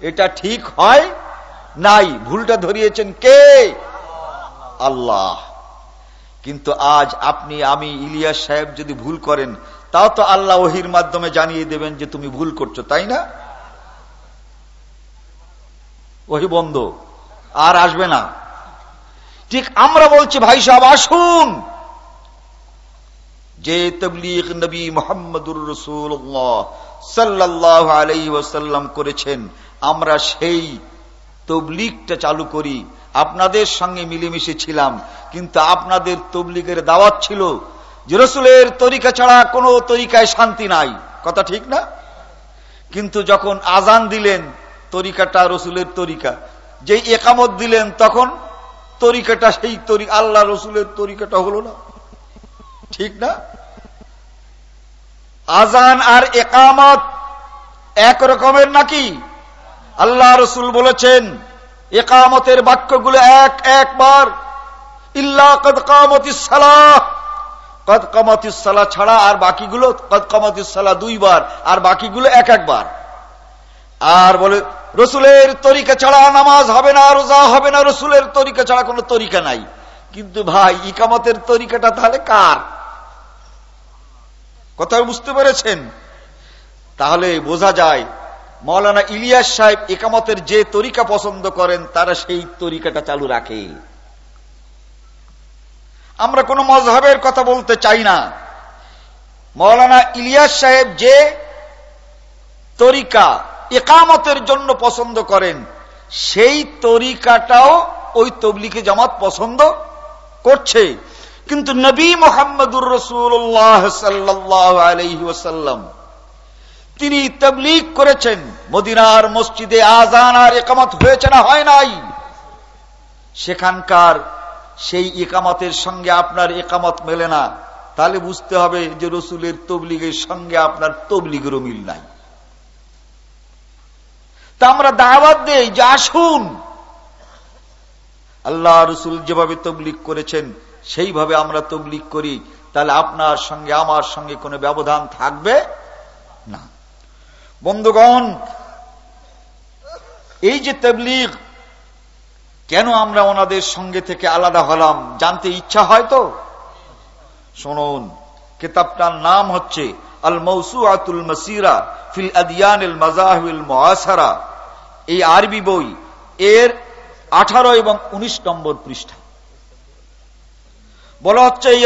এটা ঠিক হয় নাই? ভুলটা ধরিয়েছেন কে? আল্লাহ। কিন্তু আজ আপনি, আমি, ইলিয়াস সাহেব যদি ভুল করেন, তাও তো আল্লাহ ওহির মাধ্যমে জানিয়ে দেবেন যে তুমি ভুল করছ, তাই না? ওহি বন্ধ। আর আসবে না। ঠিক আমরা বলছি, ভাই সাহেব, আসুন। যে তবলিগ নবী মোহাম্মদুর রসুল্লাহ সাল্লাহ আলাই ওসাল্লাম করেছেন, আমরা সেই তবলিগটা চালু করি। আপনাদের সঙ্গে মিলেমিশে ছিলাম, কিন্তু আপনাদের তবলিগের দাওয়াত ছিল যে রসুলের তরিকা ছাড়া কোনো তরিকায় শান্তি নাই। কথা ঠিক না? কিন্তু যখন আজান দিলেন, তরিকাটা রসুলের তরিকা। যে একামত দিলেন, তখন তরিকাটা, সেই তরি, আল্লাহ রসুলের তরিকাটা হলো না। ঠিক না? আজান আর একামত এক রকমের নাকি? আল্লাহ রসুল বলেছেন, একামতের বাক্যগুলো এক, একবার। ইল্লা কদ কামতিসালাহ কদ কামতিসালা ছাড়া আর বাকিগুলো, কদ কামতিসালা দুইবার, আর বাকিগুলো এক, একবার। আর বলে রসুলের তরিকা ছাড়া নামাজ হবে না, রোজা হবে না, রসুলের তরিকা ছাড়া কোনো তরিকা নাই। কিন্তু ভাই, ইকামতের তরিকাটা তাহলে কার? কথা বুঝতে পেরেছেন? তাহলে বোঝা যায়, মৌলানা ইলিয়াস সাহেব একামতের যে তরিকা পছন্দ করেন, তারা সেই তরিকাটা চালু রাখে। আমরা কোন মজহাবের কথা বলতে চাই না। মৌলানা ইলিয়াস সাহেব যে তরিকা একামতের জন্য পছন্দ করেন, সেই তরিকাটাও ওই তবলিকে জামাত পছন্দ করছে। কিন্তু নবী মোহাম্মদুর রসুল্লাহ সাল্লাহ আলহি তিনি তবলিগ করেছেন, মদিনার মসজিদে আজান আর একামত হয়েছে না হয় নাই? সেখানকার সেই একামতের সঙ্গে আপনার একামত মেলে না। তাহলে বুঝতে হবে যে রসুলের তবলিগের সঙ্গে আপনার তবলিগেরও মিল নাই। তা আমরা দাওয়াত দেই, যে আসুন। আল্লাহ রসুল যেভাবে তবলিক করেছেন, সেইভাবে আমরা তবলিক করি। তাহলে আপনার সঙ্গে, আমার সঙ্গে কোনো ব্যবধান থাকবে না। বন্ধুগণ, এই যে তবলিগ, কেন আমরা ওনাদের সঙ্গে থেকে আলাদা হলাম? জানতে ইচ্ছা হয় তো? শুনুন, কেতাবটার নাম হচ্ছে আল মৌসু আতুল মসিরা ফিল আদিয়ান মাজাহিল মহাসারা এই আরবি বই এর আঠারো এবং ১৯ নম্বর পৃষ্ঠা। বলা হচ্ছে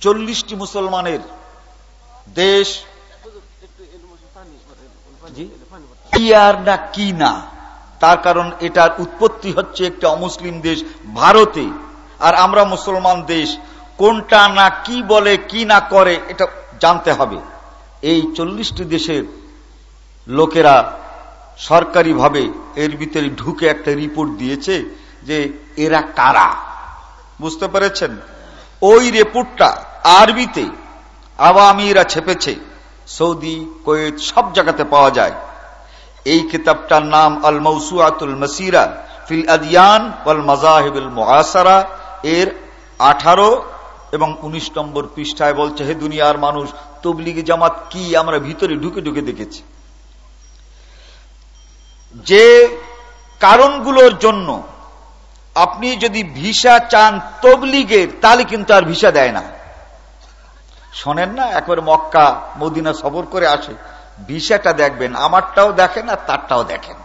চল্লিশটি মুসলমানের দেশ। না, কি না? তার কারণ এটার উৎপত্তি হচ্ছে একটা অমুসলিম দেশ, ভারতে। আর আমরা মুসলমান দেশ, কোনটা না কি বলে, কি না করে, এটা জানতে হবে। এই চল্লিশটি দেশের লোকেরা সরকারিভাবে এর ভিতরে ঢুকে একটা রিপোর্ট দিয়েছে যে এরা কারা? বুঝতে পেরেছেন? ওই রিপোর্টটা আরবিতে আওয়ামীরা ছেপেছে, সৌদি, কোয়েত, সব জায়গাতে পাওয়া যায়। এই কিতাবটার নাম আল মৌসুয়াতুল মসিরা ফিল আদিয়ান ওয়াল মাজাহিবুল মুআসারা। এর আঠারো এবং উনিশ নম্বর পৃষ্ঠায় বলছে, হে দুনিয়ার মানুষ তবলিগি জামাত কি আমরা ভিতরে ঢুকে ঢুকে দেখেছি? যে কারণগুলোর জন্য আপনি যদি ভিসা চান তবলিগের, তাহলে কিন্তু আর ভিসা দেয় না। শোনেন না, একবার মক্কা, মদিনা সফর করে আসে, ভিসাটা দেখবেন, আমারটাও দেখেন আর তারটাও দেখেন।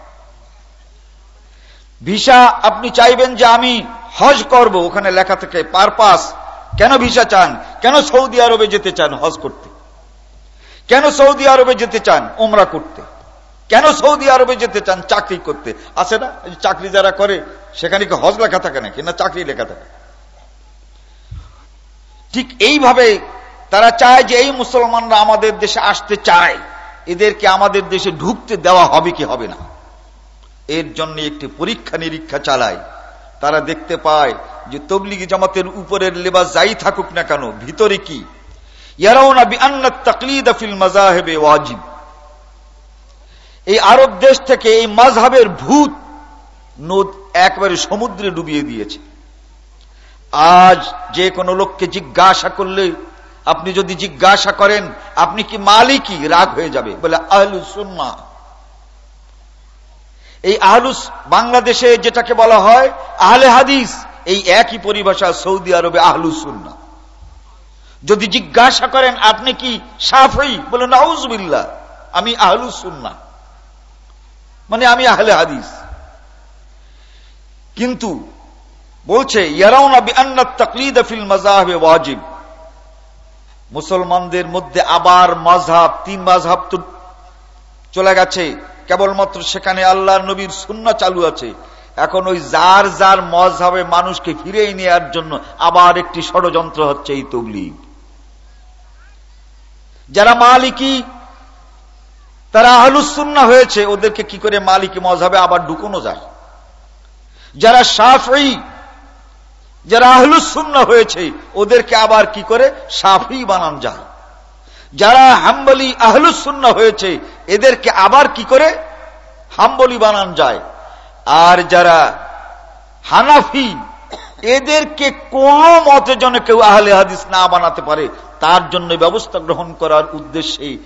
ভিসা আপনি চাইবেন যে আমি হজ করব, ওখানে লেখা থেকে পারপাস, কেন ভিসা চান? কেন সৌদি আরবে যেতে চান হজ করতে? কেন সৌদি আরবে যেতে চান? ওমরা করতে। কেন সৌদি আরবে যেতে চান? চাকরি করতে। আছে না? চাকরি যারা করে, সেখানে কি হজ লেখা থাকে নাকি? না চাকরি লেখা থাকে? ঠিক এইভাবে তারা চায় যে এই মুসলমানরা আমাদের দেশে আসতে চায়। এদেরকে আমাদের দেশে ঢুকতে দেওয়া হবে কি হবে না? এর জন্য একটি পরীক্ষা নিরীক্ষা চালায়। তারা দেখতে পায় যে তবলিগি জামাতের উপরের লেবাস যাই থাকুক না কেন, ভিতরে কি? এই আরব দেশ থেকে এই মাঝহাবের ভূত নদ একবারে সমুদ্রে ডুবিয়ে দিয়েছে। আজ যে কোনো লোককে জিজ্ঞাসা করলে, আপনি যদি জিজ্ঞাসা করেন, আপনি কি মালিকই? রাগ হয়ে যাবে। বলে আহলুসুন্না এই আহলুস বাংলাদেশে যেটাকে বলা হয় আহলে হাদিস, এই একই পরিভাষা সৌদি আরবে আহলুসুন্না যদি জিজ্ঞাসা করেন, আপনি কি সাফই? বলে নাউজবিল্লা আমি আহলু সুন্না মানে আমি আহলে হাদিস। কিন্তু বলছে ওয়াজিব। মুসলমানদের মধ্যে আবার মাঝহাব তিন মাঝহাব তো চলে গেছে। কেবলমাত্র সেখানে আল্লাহ নবীর শূন্য চালু আছে। এখন ওই যার যার মজহাবে মানুষকে ফিরে নেওয়ার জন্য আবার একটি ষড়যন্ত্র হচ্ছে এই তবলিগ। যারা মালিকি, তারা আহলুসুন্না হয়েছে, ওদেরকে কি করে মালিকি মজহাবে আবার ঢুকনো যায়? যারা সাফি যারা আহলুসুন্না হয়েছে, ওদেরকে আবার কি করে? সাফি বানান যায়। যারা হাম্বলি আহলুসুন্না হয়েছে, এদেরকে আবার কি করে? হাম্বলি বানান যায়। আর যারা হানাফি এদেরকে কোন মতে জন্য কেউ আহলে হাদিস না বানাতে পারে, তার জন্য ব্যবস্থা গ্রহণ করার উদ্দেশ্যে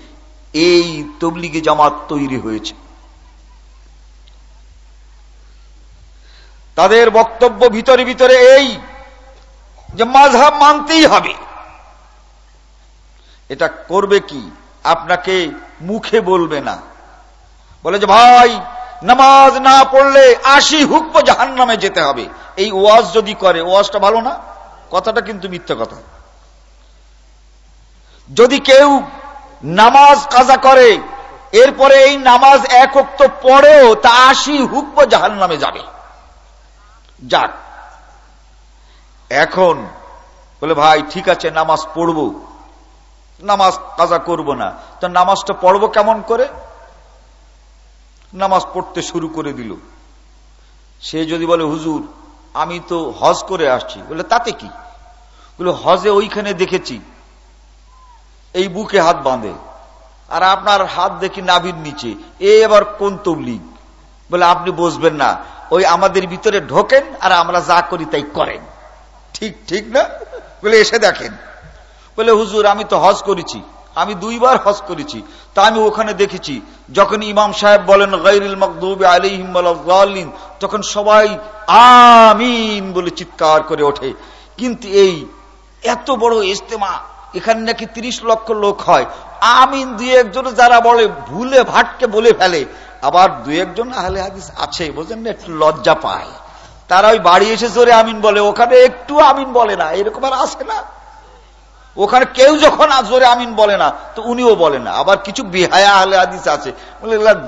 এই তবলিগে জামাত তৈরি হয়েছে। তাদের বক্তব্য ভিতরে ভিতরে এই যে মাঝহাব মানতেই হবে। এটা করবে কি? আপনাকে মুখে বলবে না। বলে যে, ভাই নামাজ না পড়লে আশি হুক্ম জাহান নামে যেতে হবে। এই ওয়াজ যদি করে, ওয়াজটা ভালো না? কথাটা কিন্তু মিথ্যে কথা। যদি কেউ নামাজ কাজা করে, এরপরে এই নামাজ এক অক্ত পরেও তা আশি হুক্ম জাহান নামে যাবে। যাক। এখন বলে, ভাই, ঠিক আছে, নামাজ পড়ব। নামাজ কাজা করব না। তো নামাজটা পড়ব কেমন করে? নামাজ পড়তে শুরু করে দিল। সে যদি বলে, হুজুর, আমি তো হজ করে আসছি। বলে, তাতে কি? বলে, হজে ওইখানে দেখেছি। এই বুকে হাত বাঁধে। আর আপনার হাত দেখি নাভির নিচে। এ এবার কোন তবলিগ? বলে, আপনি বসবেন না। ওই আমাদের ভিতরে ঢোকেন আর আমরা যা করি তাই করেন। ঠিক ঠিক না? বলে, এসে দেখেন। বলে, হুজুর, আমি তো হজ করেছি। আমি দুইবার হজ করেছি। তা আমি ওখানে দেখেছি। যখন ইমাম সাহেব বলেন গৈরুল মকদুব আলিহিম তখন সবাই আমিন বলে চিৎকার করে ওঠে। কিন্তু এই এত বড় ইজতেমা, এখানে নাকি তিরিশ লক্ষ লোক হয়। আমিন দুই একজন যারা বলে, ভুলে ভাটকে বলে ফেলে। আবার দুই একজন আহলে হাদিস আছে, বোঝেন না, একটু লজ্জা পায়। তারা ওই বাড়ি এসে জোরে আমিন বলে, ওখানে একটু আমিন বলে না, এরকম আর আসে না। ওখানে কেউ যখন জোরে আমিন বলে না, তো উনিও বলে না। আবার কিছু বিহায়া আহলে হাদিস আছে।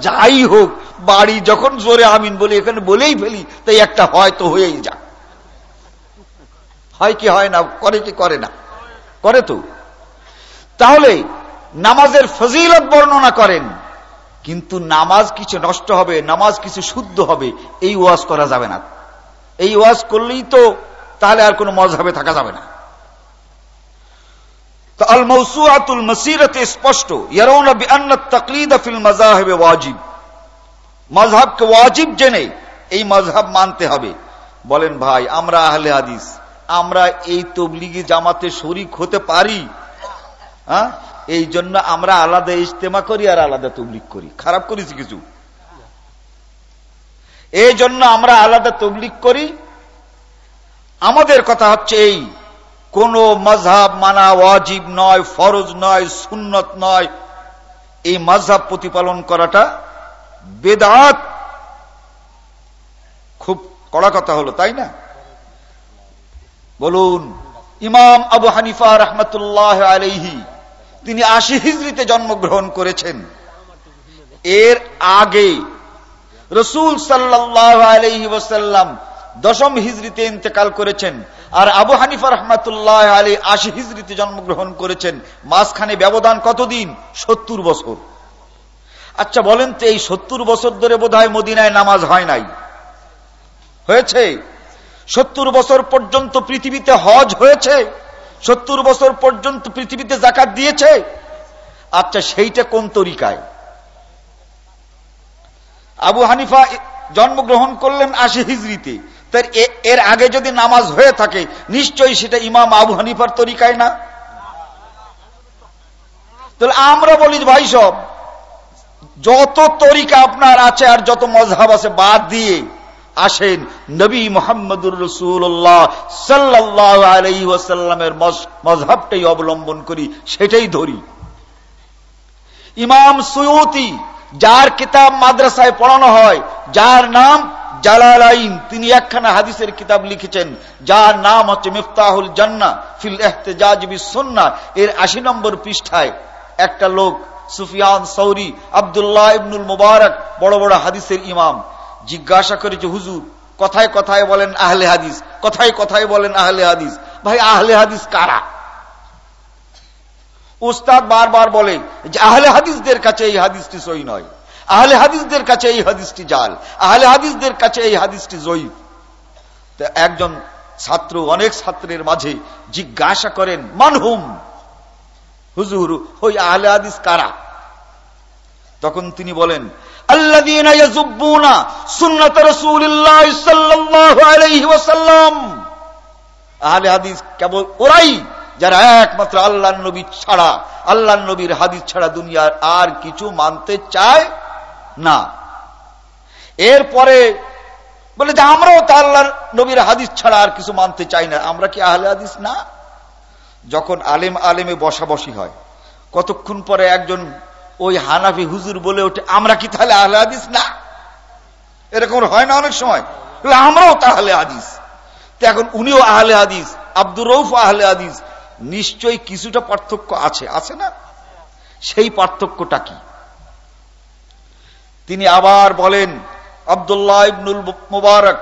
যাই হোক, বাড়ি যখন জোরে আমিন বলি, এখানে বলেই ফেলি, তাই একটা হয় তো হয়েই যাক। হয় কি হয় না, করে কি করে না? করে তো। তাহলে, নামাজের ফজিলত বর্ণনা করেন, কিন্তু নামাজ কিছু নষ্ট হবে, নামাজ কিছু শুদ্ধ হবে, এই ওয়াজ করা যাবে না। এই ওয়াজ করলেই তো তাহলে আর কোনো মজহাবে থাকা যাবে না। তো আল স্পষ্ট ওয়াজিব ওয়াজিব জেনে এই মানতে হবে বলেন ভাই আমরা আমরা এই জামাতে শরিক হতে পারি হ্যাঁ এই জন্য আমরা আলাদা ইজতেমা করি আর আলাদা তবলিগ করি খারাপ করেছি কিছু এই জন্য আমরা আলাদা তবলিগ করি আমাদের কথা হচ্ছে এই কোন মজহাব মানা ওয়াজিব নয়, ফরজ নয়, সুন্নত নয়। এই মজহাব প্রতিপালন করাটা বেদাত। খুব কড়া কথা হলো, তাই না? বলুন, ইমাম আবু হানিফা রহমতুল্লাহ আলহি তিনি আশি হিজড়িতে জন্মগ্রহণ করেছেন। এর আগে রসুল সাল্লাহ আলহি ওসাল্লাম দশম হিজড়িতে ইন্তেকাল করেছেন। আর আবু হানিফা রহমাতুল্লাহ আলী আশি হিজড়িতে জন্মগ্রহণ করেছেন। মাঝখানে ব্যবধান কতদিন? সত্তর বছর। আচ্ছা বলেন তো, এই সত্তর বছর ধরে বোধ মদিনায় নামাজ হয় নাই। হয়েছে? সত্তর বছর পর্যন্ত পৃথিবীতে হজ হয়েছে? সত্তর বছর পর্যন্ত পৃথিবীতে জাকাত দিয়েছে? আচ্ছা সেইটা কোন তরিকায়? আবু হানিফা জন্মগ্রহণ করলেন আশি হিজড়িতে তার এর আগে যদি নামাজ হয়ে থাকে, নিশ্চয়ই সেটা ইমাম আবু হানিফার তরিকায় না? তাহলে আমরা বলি, ভাই সব যত তরিকা আপনার আছে আর যত মজহাব আছে, বাদ দিয়ে আসেন নবী মোহাম্মদুর রসুল্লাহ সাল্লাহ আলাই ওয়াসাল্লামের মজহাবটাই অবলম্বন করি, সেটাই ধরি। ইমাম সুয়তি, যার কিতাব মাদ্রাসায় পড়ানো হয়, যার নাম জালাল আইন তিনি একখানা হাদিসের কিতাব লিখেছেন, যার নাম হচ্ছে মিফতাহুল জান্না ফিল এহতেজাজ সন্না এর আশি নম্বর পৃষ্ঠায় একটা লোক, সুফিয়ান সৌরি, আবদুল্লাহ ইবনুল মুবারক, বড় বড় হাদিসের ইমাম, জিজ্ঞাসা করেছে হুজুর, কথায় কথায় বলেন আহলে হাদিস, কথায় কথায় বলেন আহলে হাদিস, ভাই আহলে হাদিস কারা? উস্তাদ বারবার বলে যে, আহলে হাদিসদের কাছে এই হাদিসটি সই নয়। আহলে হাদিসদের কাছে এই হাদিসটি জাল। আহলে হাদিসদের কাছে এই হাদিসটি জয়ীফ তো একজন ছাত্র, অনেক ছাত্রের মাঝে জিজ্ঞাসা করেন, মানহুম? হুজুর, ওই আহলে হাদিস কারা? তখন তিনি বলেন যারা একমাত্র আল্লাহ নবী ছাড়া আল্লাহ নবীর হাদিস ছাড়া দুনিয়ার আর কিছু মানতে চায় না। এরপরে বলে যে, আমরাও তো আল্লাহ নবীর হাদিস ছাড়া আর কিছু মানতে চাই না। আমরা কি আহলে হাদিস না? যখন আলেম আলেমে বসাবসি হয়, কতক্ষণ পরে একজন ওই হানাফি হুজুর বলে ওঠে, আমরা কি তাহলে আহলে হাদিস না? এরকম হয় না অনেক সময়। আমরাও তাহলে হাদিস। তো এখন উনিও আহলে হাদিস, আব্দুর রৌফ আহলে হাদিস। নিশ্চয়ই কিছুটা পার্থক্য আছে। আছে না? সেই পার্থক্যটা কি? তিনি আবার বলেন আবদুল্লাহ ইবনুল মুবারক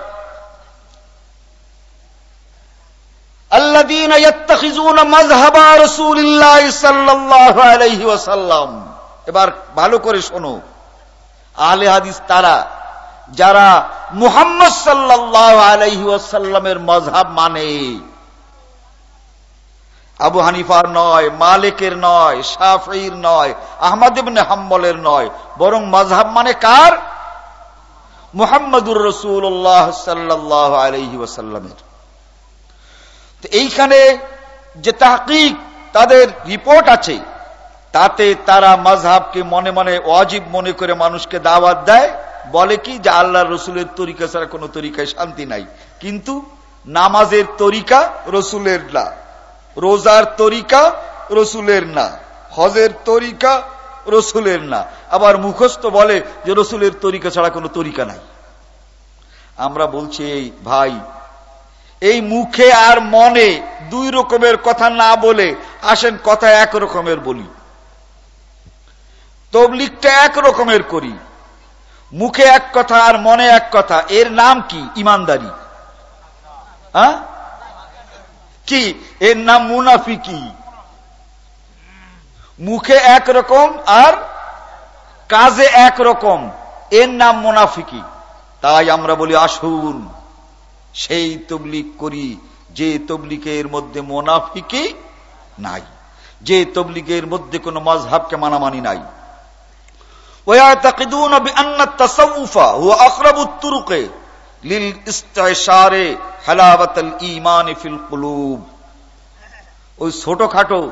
الذين يتخذون مذهب رسول الله صلى الله عليه وسلم এবার ভালো করে শোনো আহলে হাদিস তারা যারা মুহাম্মদ সাল্লাল্লাহু আলাইহি ওয়াসাল্লামের মজহাব মানে আবু হানিফার নয়, মালিকের নয় শাফির নয়, আহমদ ইবনে হাম্বলের নয়, বরং মজহাব মানে কার? মুহাম্মদুর রসুল্লাহ সাল্লাহ আলহি ওসাল্লামের এইখানে যে তাহকিক তাদের রিপোর্ট আছে, তাতে তারা মজহাবকে মনে মনে অজীব মনে করে মানুষকে দাওয়াত দেয়, বলে কি যে আল্লাহ রসুলের তরিকা ছাড়া কোন তরিকায় শান্তি নাই। কিন্তু নামাজের তরিকা রসুলের না। রোজার তরিকা রসুলের না। হজের তরিকা রসুলের না। আবার মুখস্থ বলে যে রসুলের তরিকা ছাড়া কোনো তরিকা নাই। আমরা বলছি, এই ভাই, এই মুখে আর মনে দুই রকমের কথা না বলে আসেন কথা এক রকমের বলি। তবলিকটা এক রকমের করি। মুখে এক কথা আর মনে এক কথা। এর নাম কি? ইমানদারি। হ্যাঁ? কি এর নাম মুনাফিকি মুখে এক রকম আর কাজে এক রকম এর নাম মুনাফিকি তাই আমরা বলি আসুন সেই তবলিক করি যে তবলিগের মধ্যে মোনাফিকে নাই যে তবলিগের মধ্যে কোন মজহাবকে মানামানি নাই ويعتقدون بأن التصوف هو أقرب الطرق লিল ইস্তারে হেলাবতল ইমান ফিল কুলুব। ওই ছোটখাটো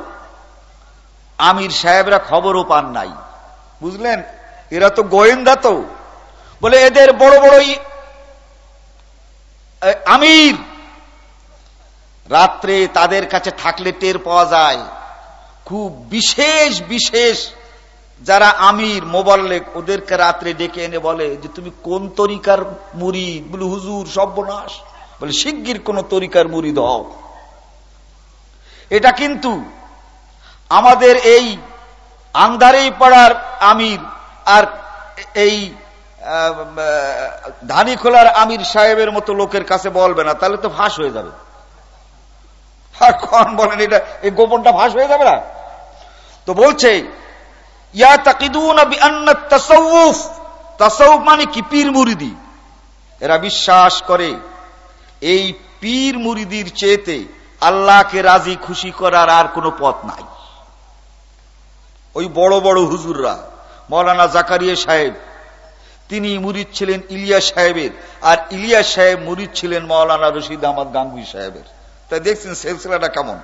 আমির সাহেবরা খবরও পান নাই। বুঝলেন? এরা তো গোয়েন্দা তো। বলে এদের বড় বড়ই আমির! রাত্রে তাদের কাছে থাকলে টের পাওয়া যায়। খুব বিশেষ বিশেষ যারা আমির মোবাল্লেক ওদেরকে রাত্রে ডেকে এনে বলে যে, তুমি কোন তরিকার মুড়ি বলে, হুজুর, সর্বনাশ। বলে, শিগগির কোন তরিকার মুড়ি দাও এটা কিন্তু আমাদের এই আন্দারেই পাড়ার আমির আর এই ধানি খোলার আমির সাহেবের মতো লোকের কাছে বলবে না, তাহলে তো ফাঁস হয়ে যাবে। আর কন বলেন এটা, এই গোপনটা ফাঁস হয়ে যাবে না? তো বলছে মানে কি? পীর মুরিদি। এরা বিশ্বাস করে, এই পীর মুরিদির চেয়েতে আল্লাহকে রাজি খুশি করার আর কোনো পথ নাই। ওই বড় বড় হুজুররা, মৌলানা জাকারিয়া সাহেব, তিনি মুরিদ ছিলেন ইলিয়া সাহেবের, আর ইলিয়া সাহেব মুরিদ ছিলেন মৌলানা রশিদ আহমদ গাঙ্গুই সাহেবের। তাই দেখছেন সেলসিলাটা কেমন?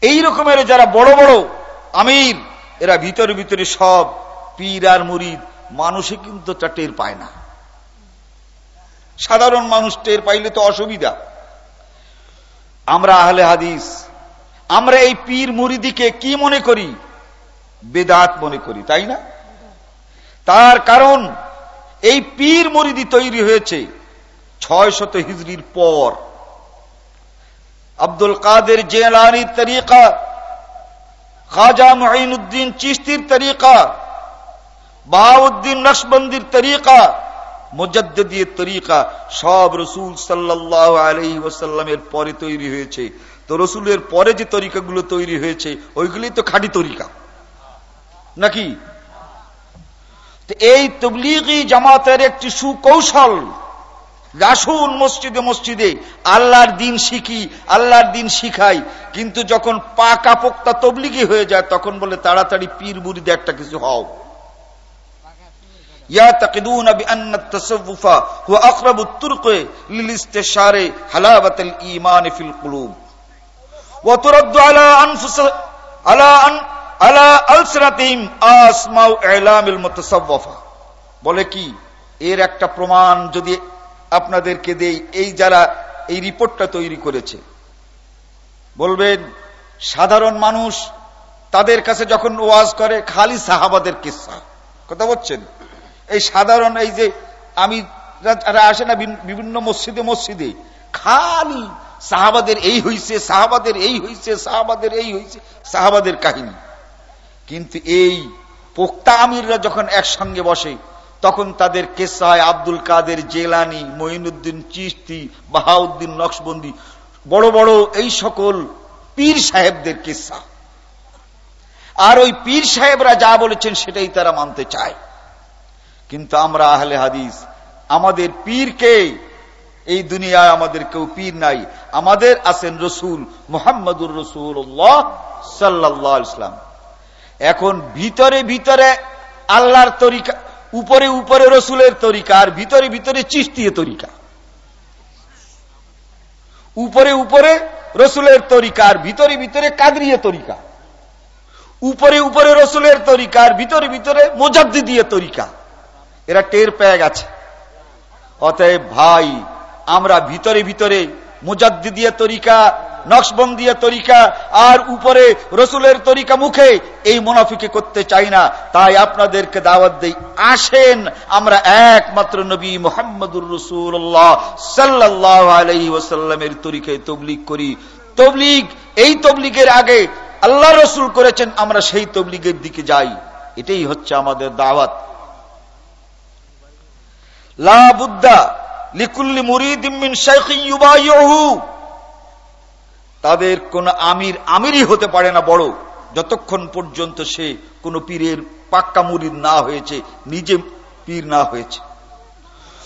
এই রকমের যারা বড় বড় আমির এরা ভিতরে ভিতরে সব পীর আর মুরিদ মানুষে কিন্তু তা টের পায় না। সাধারণ মানুষ টের পাইলে তো অসুবিধা। আমরা আহলে হাদিস, আমরা এই পীর মুরিদিকে কি মনে করি? বেদাত মনে করি, তাই না? তার কারণ, এই পীর মুরিদি তৈরি হয়েছে ছয় শত হিজড়ির পর। আব্দুল কাদের জেলানির তরিকা খাজা মহিনুদ্দিন চিস্তির তরিকা বাহাউদ্দিন নকশবন্দির তরিকা মুজদ্দির তরিকা, সব রসুল সাল্লাহ আলহি ওসাল্লামের পরে তৈরি হয়েছে। তো রসুলের পরে যে তরিকাগুলো তৈরি হয়েছে ওইগুলি তো খাঁটি তরিকা। নাকি? এই তবলিগি জামাতের একটি সুকৌশল রাসুন মসজিদে মসজিদে আল্লাহর দিন শিখি আল্লাহর দিন শিখাই কিন্তু যখন পাকা পোক্তা তবলিগি হয়ে যায় তখন বলে তাড়াতাড়ি পীর বুড়িতে একটা কিছু হও يعتقدون بأن التصوف هو أقرب الطرق للاستشار حلاوة الإيمان في القلوب وترد على أنفس على أن على ألسنتهم أسماء إعلام المتصوفة বলে কি এর একটা প্রমাণ যদি আপনাদেরকে দেই, এই যারা এই রিপোর্টটা তৈরি করেছে। বলবেন, সাধারণ মানুষ তাদের কাছে যখন ওয়াজ করে, খালি সাহাবাদের কিসা। কথা বলছেন? এই সাধারণ, এই যে আমি আসে না বিভিন্ন মসজিদে মসজিদে, খালি সাহাবাদের এই হইছে, সাহাবাদের এই হইছে, সাহাবাদের এই হইছে, সাহাবাদের কাহিনী। কিন্তু এই পোক্তা আমিররা যখন একসঙ্গে বসে তখন তাদের কেসায় আব্দুল কাদের জেলানি, মঈনুদ্দিন চিস্তি বাহাউদ্দিন নকশবন্দি, বড় বড় এই সকল পীর সাহেবদের কেসা। আর ওই পীর সাহেবরা যা বলেছেন সেটাই তারা মানতে চায়। কিন্তু আমরা আহলে হাদিস, আমাদের পীরকে এই দুনিয়ায় আমাদের কেউ পীর নাই। আমাদের আছেন রসুল মোহাম্মদুর রসুল্লাহ সাল্লাহ ইসলাম এখন ভিতরে ভিতরে আল্লাহর তরিকা উপরে উপরে রসুলের তরিকা আর ভিতরে ভিতরে চিস্তিয়ে তরিকা। উপরে উপরে রসুলের তরিকা আর ভিতরে ভিতরে কাদরিয়ে তরিকা। উপরে উপরে রসুলের তরিকা আর ভিতরে ভিতরে মোজাদ্দি দিয়ে তরিকা। এরা টের পেয়ে গেছে। অতএব ভাই, আমরা ভিতরে ভিতরে মোজাদ্দি দিয়ে তরিকা নকশবন্দিয়া তরিকা আর উপরে রসুলের তরিকা মুখে এই মুনাফিকে করতে চাই না। তাই আপনাদেরকে দাওয়াত দেই, আসেন, আমরা একমাত্র নবী মোহাম্মদুর রসুল্লাহ সাল্লাহ আলহি ওসাল্লামের তরিকায় তবলিগ করি। তবলিগ, এই তবলিগের আগে আল্লাহ রসুল করেছেন, আমরা সেই তবলিগের দিকে যাই। এটাই হচ্ছে আমাদের দাওয়াত। লা বুদ্ধা লিকুল্লি মুরিদিন শেখ ইউবাইহু তাদের কোন আমির আমিরই হতে পারে না বড় যতক্ষণ পর্যন্ত সে কোন পীরের পাক্কা মুরিদ না হয়েছে নিজে পীর না হয়েছে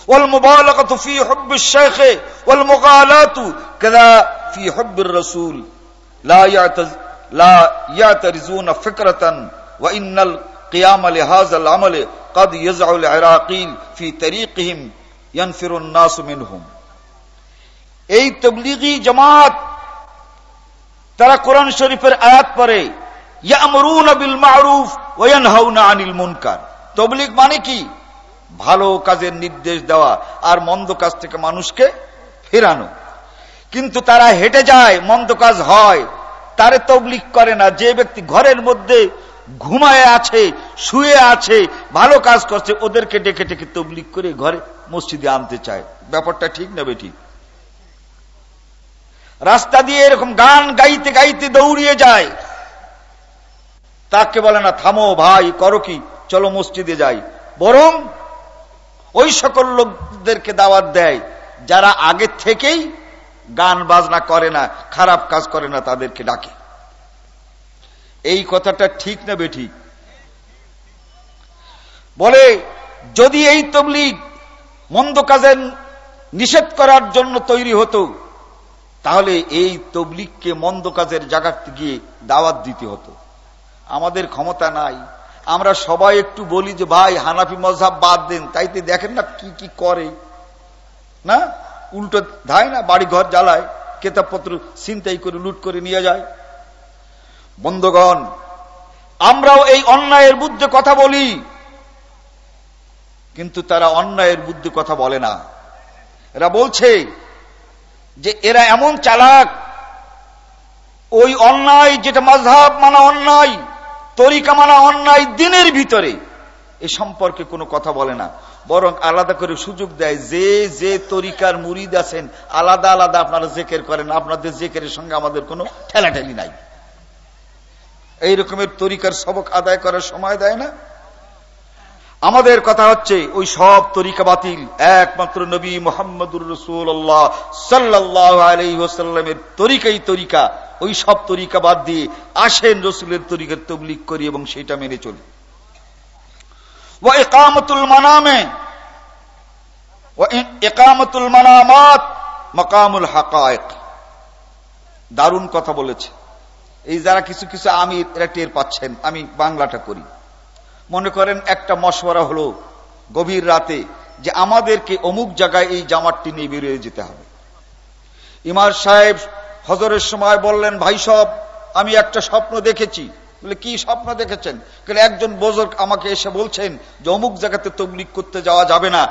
والمبالغة في حب الشيخ والمغالاة كذا في حب الرسول لا يعتز لا يعترزون فكرة وإن القيام لهذا العمل قد يزع العراقيل في طريقهم ينفر الناس منهم এই তবলিগি জামাত তারা কোরআন শরীফের আয়াত পরে বিল আনিল মুনকার। তবলিগ মানে কি? ভালো কাজের নির্দেশ দেওয়া আর মন্দ কাজ থেকে মানুষকে ফেরানো। কিন্তু তারা হেঁটে যায়, মন্দ কাজ হয়। তারে তবলিক করে না। যে ব্যক্তি ঘরের মধ্যে ঘুমায় আছে, শুয়ে আছে, ভালো কাজ করছে, ওদেরকে ডেকে ডেকে তবলিক করে ঘরে মসজিদে আনতে চায়। ব্যাপারটা ঠিক না বেঠিক রাস্তা দিয়ে এরকম গান গাইতে গাইতে দৌড়িয়ে যায়। তাকে বলে, না, থামো ভাই, করো কি? চলো মসজিদে যাই। বরং ওই সকল লোকদেরকে দাওয়াত দেয়, যারা আগে থেকেই গান বাজনা করে না, খারাপ কাজ করে না, তাদেরকে ডাকে। এই কথাটা ঠিক না বেঠিক বলে, যদি এই তবলিগ মন্দ কাজের নিষেধ করার জন্য তৈরি হতো তাহলে এই তবলিগকে মন্দ কাজের জায়গাতে গিয়ে দাওয়াত দিতে হতো। আমাদের ক্ষমতা নাই। আমরা সবাই একটু বলি যে, ভাই, হানাফি মজাব বাদ দেন। তাইতে দেখেন না কি কি করে। না? উল্টো ধায় না বাড়ি ঘর জ্বালায়, কেতাবপত্র চিন্তাই করে, লুট করে নিয়ে যায়। বন্ধগণ, আমরাও এই অন্যায়ের বুদ্ধে কথা বলি। কিন্তু তারা অন্যায়ের বুদ্ধে কথা বলে না। এরা বলছে যে এরা এমন চালাক, ওই অন্যায় যেটা মাঝহাব মানা অন্যায়, তরিকা মানা অন্যায় দিনের ভিতরে, এ সম্পর্কে কোনো কথা বলে না। বরং আলাদা করে সুযোগ দেয় যে যে তরিকার মুরিদ আছেন, আলাদা আলাদা আপনারা জেকের করেন, আপনাদের জেকের সঙ্গে আমাদের কোনো ঠেলাঠেলি নাই। এই রকমের তরিকার সবক আদায় করার সময় দেয় না। আমাদের কথা হচ্ছে, ওই সব তরিকা বাতিল। একমাত্র নবী মোহাম্মদুর রসুল্লাহ সাল্লাহ আলহিহাস্লামের তরিকাই তরিকা। ওই সব তরিকা বাদ দিয়ে আসেন রসুলের তরিকার তবলিক করি এবং সেটা মেনে চলি। ও কথা বলেছে। এই যারা কিছু কিছু আমি এরা টের পাচ্ছেন। আমি বাংলাটা করি। মনে করেন একটা মশওয়ারা হলো গভীর রাতে যে আমাদেরকে অমুক জায়গায় এই জামাতটি নিয়ে বেরিয়ে যেতে হবে। ইমার সাহেব হজরের সময় বললেন, ভাই সব আমি একটা স্বপ্ন দেখেছি। বলে, কি স্বপ্ন দেখেছেন? একজন বোজর্গ আমাকে এসে বলছেন যে অমুক জায়গাতে তবলিক করতে যাওয়া যাবে না,